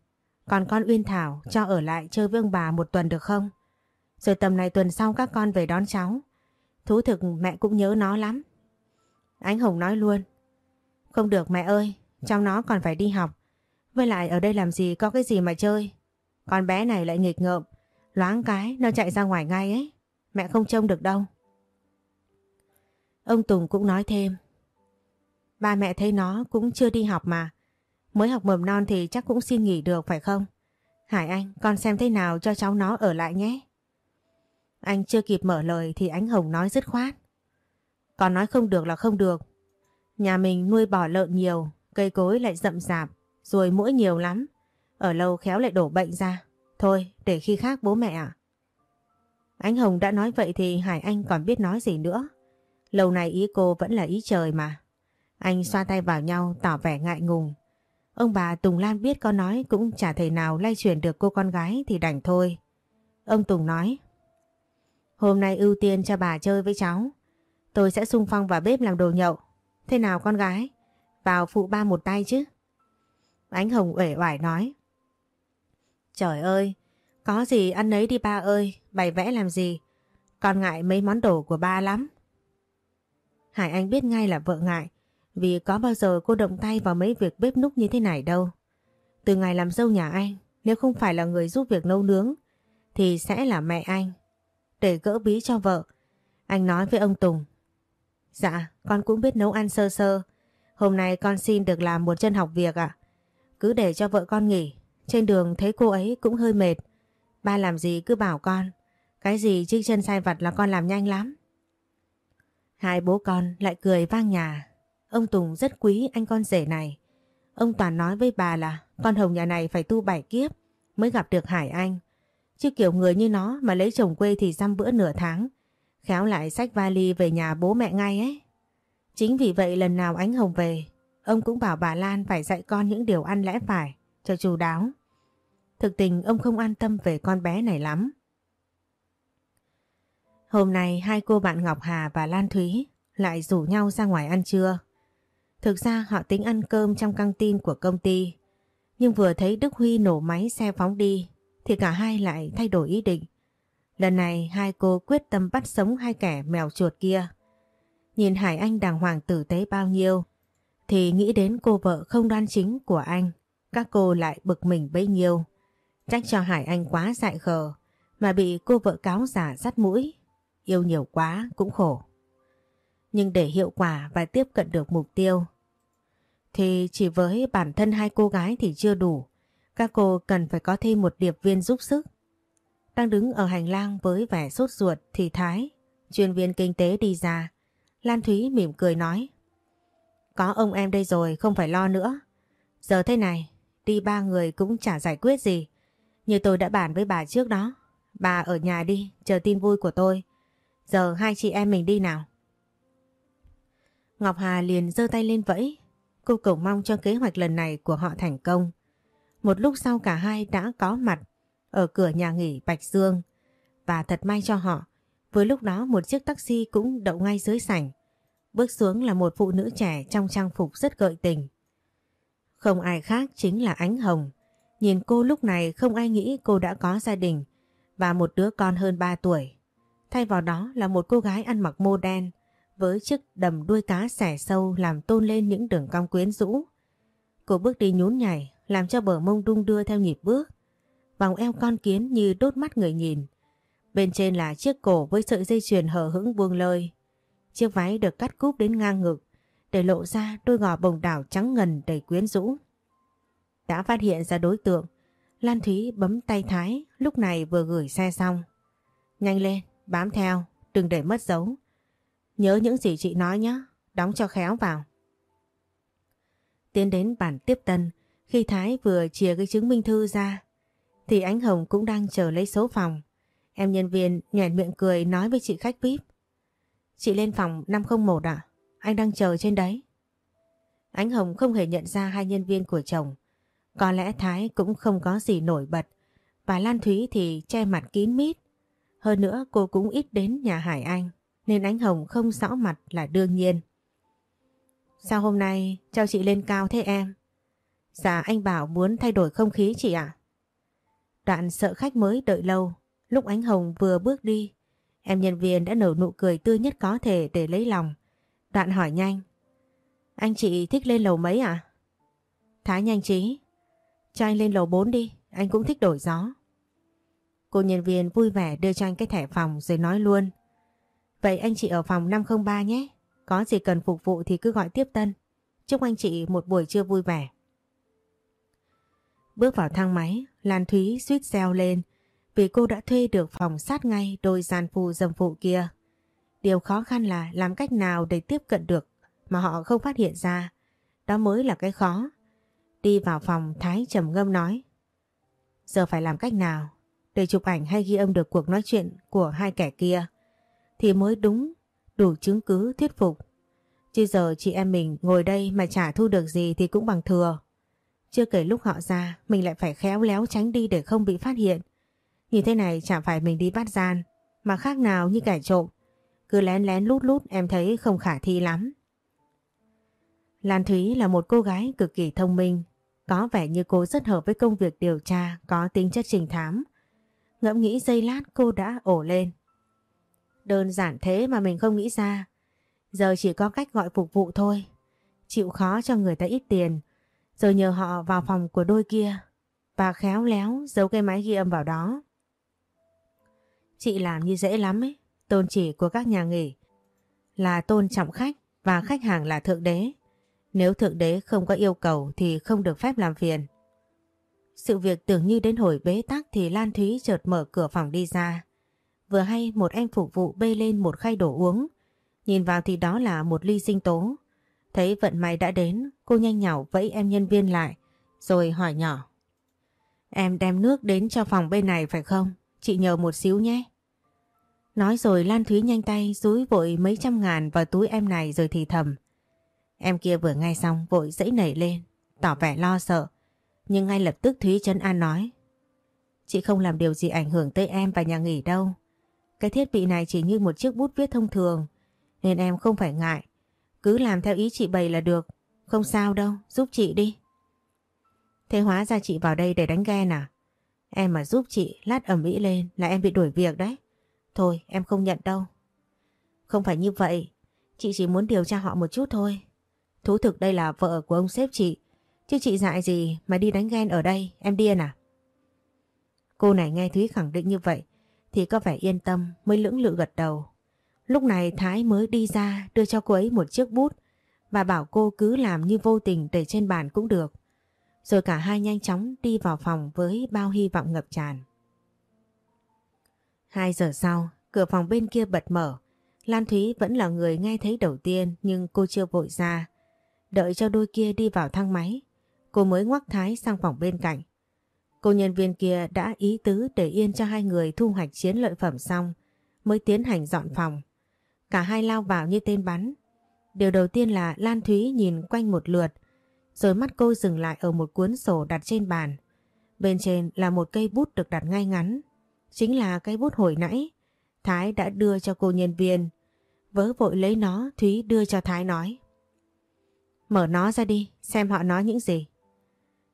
Còn con Uyên Thảo cho ở lại chơi với ông bà một tuần được không? Rồi tầm này tuần sau các con về đón cháu. Thú thực mẹ cũng nhớ nó lắm. Ánh Hồng nói luôn. Không được mẹ ơi, cháu nó còn phải đi học. Với lại ở đây làm gì có cái gì mà chơi. Con bé này lại nghịch ngợm. Loáng cái nó chạy ra ngoài ngay ấy. Mẹ không trông được đâu. Ông Tùng cũng nói thêm. Ba mẹ thấy nó cũng chưa đi học mà. Mới học mầm non thì chắc cũng xin nghỉ được phải không? Hải Anh, con xem thế nào cho cháu nó ở lại nhé. Anh chưa kịp mở lời thì ánh Hồng nói dứt khoát. Con nói không được là không được. Nhà mình nuôi bò lợn nhiều, cây cối lại rậm rạp, rồi mũi nhiều lắm. Ở lâu khéo lại đổ bệnh ra. Thôi, để khi khác bố mẹ ạ. Ánh Hồng đã nói vậy thì Hải Anh còn biết nói gì nữa. Lâu này ý cô vẫn là ý trời mà. Anh xoa tay vào nhau tỏ vẻ ngại ngùng. Ông bà Tùng Lan biết có nói cũng chả thể nào lay chuyển được cô con gái thì đành thôi. Ông Tùng nói. Hôm nay ưu tiên cho bà chơi với cháu. Tôi sẽ sung phong vào bếp làm đồ nhậu. Thế nào con gái? Vào phụ ba một tay chứ. Ánh Hồng uể oải nói. Trời ơi, có gì ăn nấy đi ba ơi, bày vẽ làm gì? Con ngại mấy món đồ của ba lắm. Hải Anh biết ngay là vợ ngại, vì có bao giờ cô động tay vào mấy việc bếp núc như thế này đâu. Từ ngày làm dâu nhà anh, nếu không phải là người giúp việc nấu nướng, thì sẽ là mẹ anh. Để gỡ bí cho vợ, anh nói với ông Tùng. Dạ, con cũng biết nấu ăn sơ sơ. Hôm nay con xin được làm một chân học việc ạ. Cứ để cho vợ con nghỉ. Trên đường thấy cô ấy cũng hơi mệt. Ba làm gì cứ bảo con. Cái gì chiếc chân sai vặt là con làm nhanh lắm. Hai bố con lại cười vang nhà. Ông Tùng rất quý anh con rể này. Ông Toàn nói với bà là con Hồng nhà này phải tu bảy kiếp mới gặp được Hải Anh. Chứ kiểu người như nó mà lấy chồng quê thì dăm bữa nửa tháng. Khéo lại xách vali về nhà bố mẹ ngay ấy. Chính vì vậy lần nào ánh Hồng về, ông cũng bảo bà Lan phải dạy con những điều ăn lẽ phải, cho chú đáo. Thực tình ông không an tâm về con bé này lắm. Hôm nay hai cô bạn Ngọc Hà và Lan Thúy lại rủ nhau ra ngoài ăn trưa. Thực ra họ tính ăn cơm trong căng tin của công ty. Nhưng vừa thấy Đức Huy nổ máy xe phóng đi thì cả hai lại thay đổi ý định. Lần này hai cô quyết tâm bắt sống hai kẻ mèo chuột kia. Nhìn Hải Anh đàng hoàng tử tế bao nhiêu thì nghĩ đến cô vợ không đoan chính của anh. Các cô lại bực mình bấy nhiêu. Trách cho Hải Anh quá dại khờ mà bị cô vợ cáo giả dắt mũi. Yêu nhiều quá cũng khổ. Nhưng để hiệu quả và tiếp cận được mục tiêu thì chỉ với bản thân hai cô gái thì chưa đủ. Các cô cần phải có thêm một điệp viên giúp sức. Đang đứng ở hành lang với vẻ sốt ruột thì Thái, chuyên viên kinh tế đi ra. Lan Thúy mỉm cười nói. Có ông em đây rồi không phải lo nữa. Giờ thế này, đi ba người cũng chả giải quyết gì. Như tôi đã bàn với bà trước đó. Bà ở nhà đi, chờ tin vui của tôi. Giờ hai chị em mình đi nào. Ngọc Hà liền giơ tay lên vẫy. Cô cầu mong cho kế hoạch lần này của họ thành công. Một lúc sau cả hai đã có mặt ở cửa nhà nghỉ Bạch Dương. Và thật may cho họ, với lúc đó một chiếc taxi cũng đậu ngay dưới sảnh. Bước xuống là một phụ nữ trẻ trong trang phục rất gợi tình. Không ai khác chính là Ánh Hồng. Nhìn cô lúc này không ai nghĩ cô đã có gia đình và một đứa con hơn 3 tuổi. Thay vào đó là một cô gái ăn mặc mô đen, với chiếc đầm đuôi cá xẻ sâu làm tôn lên những đường cong quyến rũ. Cô bước đi nhún nhảy, làm cho bờ mông đung đưa theo nhịp bước. Vòng eo con kiến như đốt mắt người nhìn. Bên trên là chiếc cổ với sợi dây chuyền hở hững buông lơi. Chiếc váy được cắt cúp đến ngang ngực để lộ ra đôi gò bồng đảo trắng ngần đầy quyến rũ. Đã phát hiện ra đối tượng, Lan Thúy bấm tay Thái lúc này vừa gửi xe xong. Nhanh lên, bám theo, đừng để mất dấu. Nhớ những gì chị nói nhé, đóng cho khéo vào. Tiến đến bản tiếp tân, khi Thái vừa chia cái chứng minh thư ra, thì Ánh Hồng cũng đang chờ lấy số phòng. Em nhân viên nhoẻn miệng cười nói với chị khách VIP. Chị lên phòng 501 à? Anh đang chờ trên đấy. Ánh Hồng không hề nhận ra hai nhân viên của chồng. Có lẽ Thái cũng không có gì nổi bật và Lan Thúy thì che mặt kín mít. Hơn nữa cô cũng ít đến nhà Hải Anh nên Ánh Hồng không rõ mặt là đương nhiên. Sao hôm nay cho chị lên cao thế em? Dạ anh bảo muốn thay đổi không khí chị ạ. Đoạn sợ khách mới đợi lâu, lúc Ánh Hồng vừa bước đi, em nhân viên đã nở nụ cười tươi nhất có thể để lấy lòng. Đoạn hỏi nhanh. Anh chị thích lên lầu mấy à? Thái nhanh trí. Cho anh lên lầu 4 đi, anh cũng thích đổi gió. Cô nhân viên vui vẻ đưa cho anh cái thẻ phòng rồi nói luôn. Vậy anh chị ở phòng 503 nhé. Có gì cần phục vụ thì cứ gọi tiếp tân. Chúc anh chị một buổi trưa vui vẻ. Bước vào thang máy, Lan Thúy suýt reo lên vì cô đã thuê được phòng sát ngay đôi gian phu dâm phụ kia. Điều khó khăn là làm cách nào để tiếp cận được mà họ không phát hiện ra. Đó mới là cái khó. Đi vào phòng Thái trầm ngâm nói. Giờ phải làm cách nào để chụp ảnh hay ghi âm được cuộc nói chuyện của hai kẻ kia thì mới đúng đủ chứng cứ thuyết phục. Chứ giờ chị em mình ngồi đây mà chả thu được gì thì cũng bằng thừa. Chưa kể lúc họ ra, mình lại phải khéo léo tránh đi để không bị phát hiện. Như thế này chẳng phải mình đi bắt gian, mà khác nào như kẻ trộm. Cứ lén lén lút lút em thấy không khả thi lắm. Lan Thúy là một cô gái cực kỳ thông minh, có vẻ như cô rất hợp với công việc điều tra có tính chất trình thám. Ngẫm nghĩ giây lát cô đã ổ lên. Đơn giản thế mà mình không nghĩ ra. Giờ chỉ có cách gọi phục vụ thôi. Chịu khó cho người ta ít tiền, rồi nhờ họ vào phòng của đôi kia và khéo léo giấu cái máy ghi âm vào đó. Chị làm như dễ lắm ấy, tôn chỉ của các nhà nghỉ là tôn trọng khách và khách hàng là thượng đế. Nếu thượng đế không có yêu cầu thì không được phép làm phiền. Sự việc tưởng như đến hồi bế tắc thì Lan Thúy chợt mở cửa phòng đi ra. Vừa hay một em phục vụ bê lên một khay đổ uống. Nhìn vào thì đó là một ly sinh tố. Thấy vận may đã đến, cô nhanh nhảu vẫy em nhân viên lại, rồi hỏi nhỏ. Em đem nước đến cho phòng bên này phải không? Chị nhờ một xíu nhé. Nói rồi Lan Thúy nhanh tay rúi vội mấy trăm ngàn vào túi em này rồi thì thầm. Em kia vừa nghe xong vội dãy nảy lên, tỏ vẻ lo sợ. Nhưng ngay lập tức Thúy Trấn An nói. Chị không làm điều gì ảnh hưởng tới em và nhà nghỉ đâu. Cái thiết bị này chỉ như một chiếc bút viết thông thường, nên em không phải ngại. Cứ làm theo ý chị bày là được, không sao đâu, giúp chị đi. Thế hóa ra chị vào đây để đánh ghen à? Em mà giúp chị lát ẩm ý lên là em bị đuổi việc đấy. Thôi em không nhận đâu. Không phải như vậy, chị chỉ muốn điều tra họ một chút thôi. Thú thực đây là vợ của ông sếp chị, chứ chị dại gì mà đi đánh ghen ở đây, em điên à? Cô này nghe Thúy khẳng định như vậy thì có vẻ yên tâm mới lưỡng lự gật đầu. Lúc này Thái mới đi ra đưa cho cô ấy một chiếc bút và bảo cô cứ làm như vô tình để trên bàn cũng được. Rồi cả hai nhanh chóng đi vào phòng với bao hy vọng ngập tràn. Hai giờ sau, cửa phòng bên kia bật mở. Lan Thúy vẫn là người nghe thấy đầu tiên nhưng cô chưa vội ra. Đợi cho đôi kia đi vào thang máy, cô mới ngoắc Thái sang phòng bên cạnh. Cô nhân viên kia đã ý tứ để yên cho hai người thu hoạch chiến lợi phẩm xong mới tiến hành dọn phòng. Cả hai lao vào như tên bắn. Điều đầu tiên là Lan Thúy nhìn quanh một lượt rồi mắt cô dừng lại ở một cuốn sổ đặt trên bàn. Bên trên là một cây bút được đặt ngay ngắn. Chính là cây bút hồi nãy. Thái đã đưa cho cô nhân viên. Vớ vội lấy nó Thúy đưa cho Thái nói. Mở nó ra đi, xem họ nói những gì.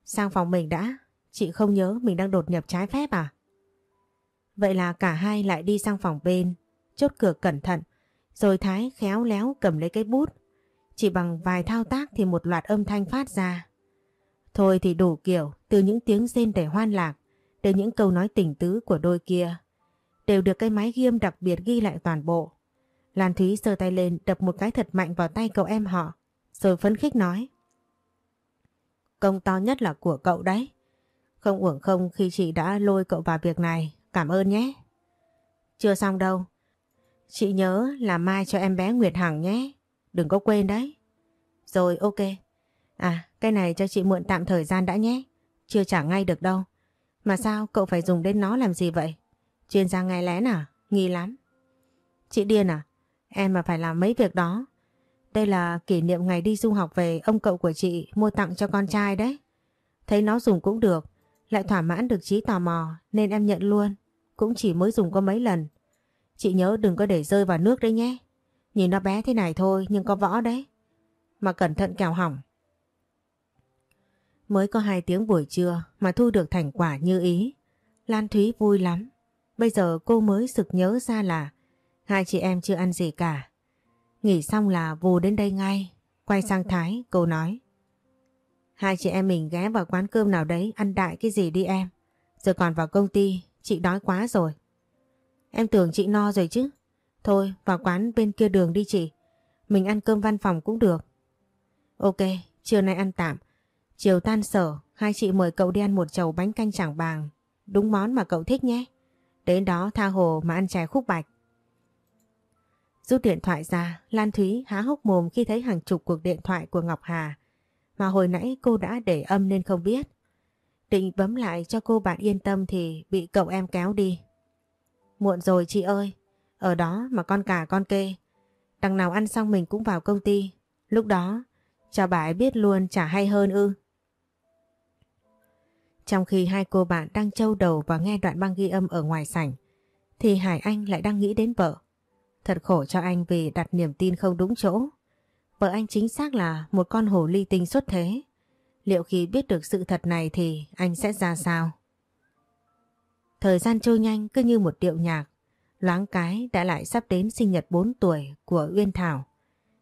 Sang phòng mình đã, chị không nhớ mình đang đột nhập trái phép à? Vậy là cả hai lại đi sang phòng bên, chốt cửa cẩn thận, rồi Thái khéo léo cầm lấy cái bút. Chỉ bằng vài thao tác thì một loạt âm thanh phát ra. Thôi thì đủ kiểu, từ những tiếng rên để hoan lạc, đến những câu nói tình tứ của đôi kia, đều được cái máy ghi âm đặc biệt ghi lại toàn bộ. Lan Thúy sơ tay lên đập một cái thật mạnh vào tay cậu em họ, rồi phấn khích nói. Công to nhất là của cậu đấy. Không uổng không khi chị đã lôi cậu vào việc này, cảm ơn nhé. Chưa xong đâu. Chị nhớ là mai cho em bé Nguyệt Hằng nhé. Đừng có quên đấy. Rồi ok. À cái này cho chị mượn tạm thời gian đã nhé. Chưa trả ngay được đâu. Mà sao cậu phải dùng đến nó làm gì vậy? Chuyên gia ngay lén à? Nghi lắm. Chị điên à? Em mà phải làm mấy việc đó. Đây là kỷ niệm ngày đi du học về ông cậu của chị mua tặng cho con trai đấy. Thấy nó dùng cũng được. Lại thỏa mãn được trí tò mò, nên em nhận luôn. Cũng chỉ mới dùng có mấy lần. Chị nhớ đừng có để rơi vào nước đấy nhé. Nhìn nó bé thế này thôi, nhưng có võ đấy. Mà cẩn thận kẻo hỏng. Mới có hai tiếng buổi trưa mà thu được thành quả như ý. Lan Thúy vui lắm. Bây giờ cô mới sực nhớ ra là hai chị em chưa ăn gì cả. Nghỉ xong là vù đến đây ngay. Quay sang Thái, cô nói. Hai chị em mình ghé vào quán cơm nào đấy ăn đại cái gì đi em. Giờ còn vào công ty, chị đói quá rồi. Em tưởng chị no rồi chứ. Thôi vào quán bên kia đường đi chị. Mình ăn cơm văn phòng cũng được. Ok, chiều nay ăn tạm. Chiều tan sở, hai chị mời cậu đi ăn một chầu bánh canh chẳng bàng. Đúng món mà cậu thích nhé. Đến đó tha hồ mà ăn chè khúc bạch. Rút điện thoại ra, Lan Thúy há hốc mồm khi thấy hàng chục cuộc điện thoại của Ngọc Hà. Mà hồi nãy cô đã để âm nên không biết. Định bấm lại cho cô bạn yên tâm thì bị cậu em kéo đi. Muộn rồi chị ơi, ở đó mà con cả con kê. Đằng nào ăn xong mình cũng vào công ty, Lúc đó, cho bà ấy biết luôn chả hay hơn ư. Trong khi hai cô bạn đang trâu đầu và nghe đoạn băng ghi âm ở ngoài sảnh, thì Hải Anh lại đang nghĩ đến vợ. Thật khổ cho anh vì đặt niềm tin không đúng chỗ. Vợ anh chính xác là một con hổ ly tinh xuất thế. Liệu khi biết được sự thật này thì anh sẽ ra sao? Thời gian trôi nhanh cứ như một điệu nhạc. Loáng cái đã lại sắp đến sinh nhật 4 tuổi của Uyên Thảo.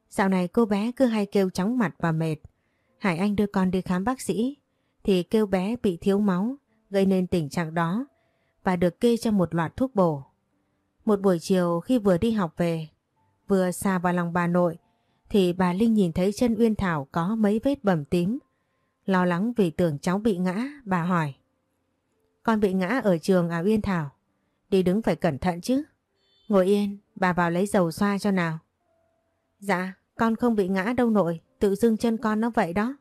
Dạo này cô bé cứ hay kêu chóng mặt và mệt. Hải Anh đưa con đi khám bác sĩ thì kêu bé bị thiếu máu gây nên tình trạng đó và được kê cho một loạt thuốc bổ. Một buổi chiều khi vừa đi học về, vừa xa vào lòng bà nội thì bà Linh nhìn thấy chân Uyên Thảo có mấy vết bầm tím. Lo lắng vì tưởng cháu bị ngã, bà hỏi. Con bị ngã ở trường à Uyên Thảo? Đi đứng phải cẩn thận chứ. Ngồi yên, bà vào lấy dầu xoa cho nào. Dạ, con không bị ngã đâu nội, tự dưng chân con nó vậy đó.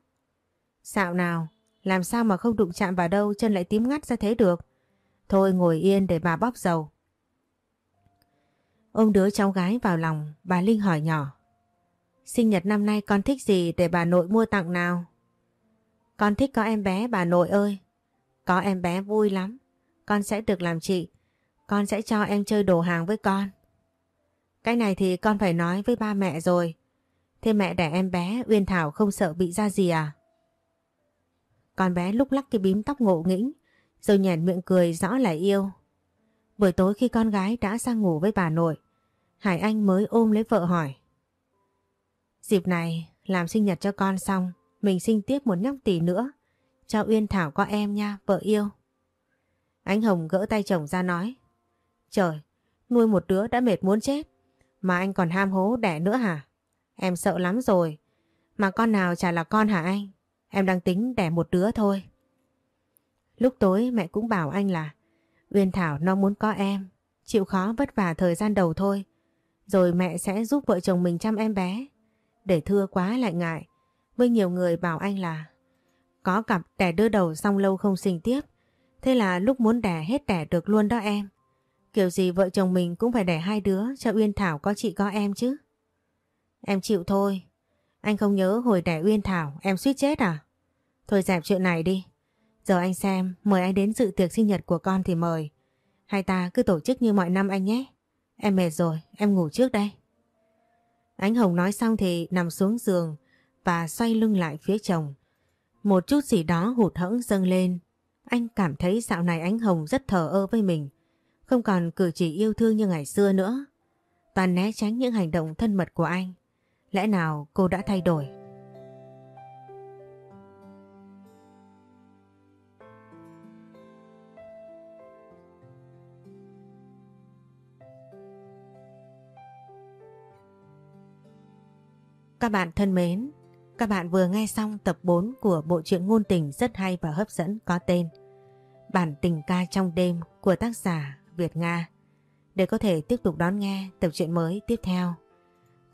Xạo nào, làm sao mà không đụng chạm vào đâu chân lại tím ngắt ra thế được. Thôi ngồi yên để bà bóp dầu. Ôm đứa cháu gái vào lòng, bà Linh hỏi nhỏ. Sinh nhật năm nay con thích gì để bà nội mua tặng nào? Con thích có em bé bà nội ơi. Có em bé vui lắm. Con sẽ được làm chị. Con sẽ cho em chơi đồ hàng với con. Cái này thì con phải nói với ba mẹ rồi. Thế mẹ đẻ em bé Uyên Thảo không sợ bị ra gì à? Con bé lúc lắc cái bím tóc ngộ nghĩnh rồi nhèn miệng cười rõ là yêu. Buổi tối khi con gái đã sang ngủ với bà nội Hải Anh mới ôm lấy vợ hỏi Dịp này làm sinh nhật cho con xong mình sinh tiếp một nhóc tỷ nữa cho Uyên Thảo có em nha vợ yêu. Anh Hồng gỡ tay chồng ra nói Trời, nuôi một đứa đã mệt muốn chết mà anh còn ham hố đẻ nữa hả? Em sợ lắm rồi. Mà con nào chả là con hả anh? Em đang tính đẻ một đứa thôi. Lúc tối mẹ cũng bảo anh là, Uyên Thảo, nó muốn có em. Chịu khó vất vả thời gian đầu thôi. Rồi mẹ sẽ giúp vợ chồng mình chăm em bé. Để thưa quá lại ngại. Với nhiều người bảo anh là, có cặp đẻ đứa đầu xong lâu không sinh tiếp. Thế là lúc muốn đẻ hết đẻ được luôn đó em. Kiểu gì vợ chồng mình cũng phải đẻ hai đứa cho Uyên Thảo có chị có em chứ. Em chịu thôi. Anh không nhớ hồi đẻ Uyên Thảo em suýt chết à? Thôi dẹp chuyện này đi. Giờ anh xem mời anh đến dự tiệc sinh nhật của con thì mời. Hai ta cứ tổ chức như mọi năm anh nhé. Em mệt rồi, em ngủ trước đây. Ánh Hồng nói xong thì nằm xuống giường và xoay lưng lại phía chồng. Một chút gì đó hụt hẫng dâng lên. Anh cảm thấy dạo này ánh Hồng rất thờ ơ với mình. Không còn cử chỉ yêu thương như ngày xưa nữa. Toàn né tránh những hành động thân mật của anh. Lẽ nào cô đã thay đổi? Các bạn thân mến, các bạn vừa nghe xong tập 4 của bộ truyện ngôn tình rất hay và hấp dẫn có tên Bản tình ca trong đêm của tác giả Việt Nga. Để có thể tiếp tục đón nghe tập truyện mới tiếp theo,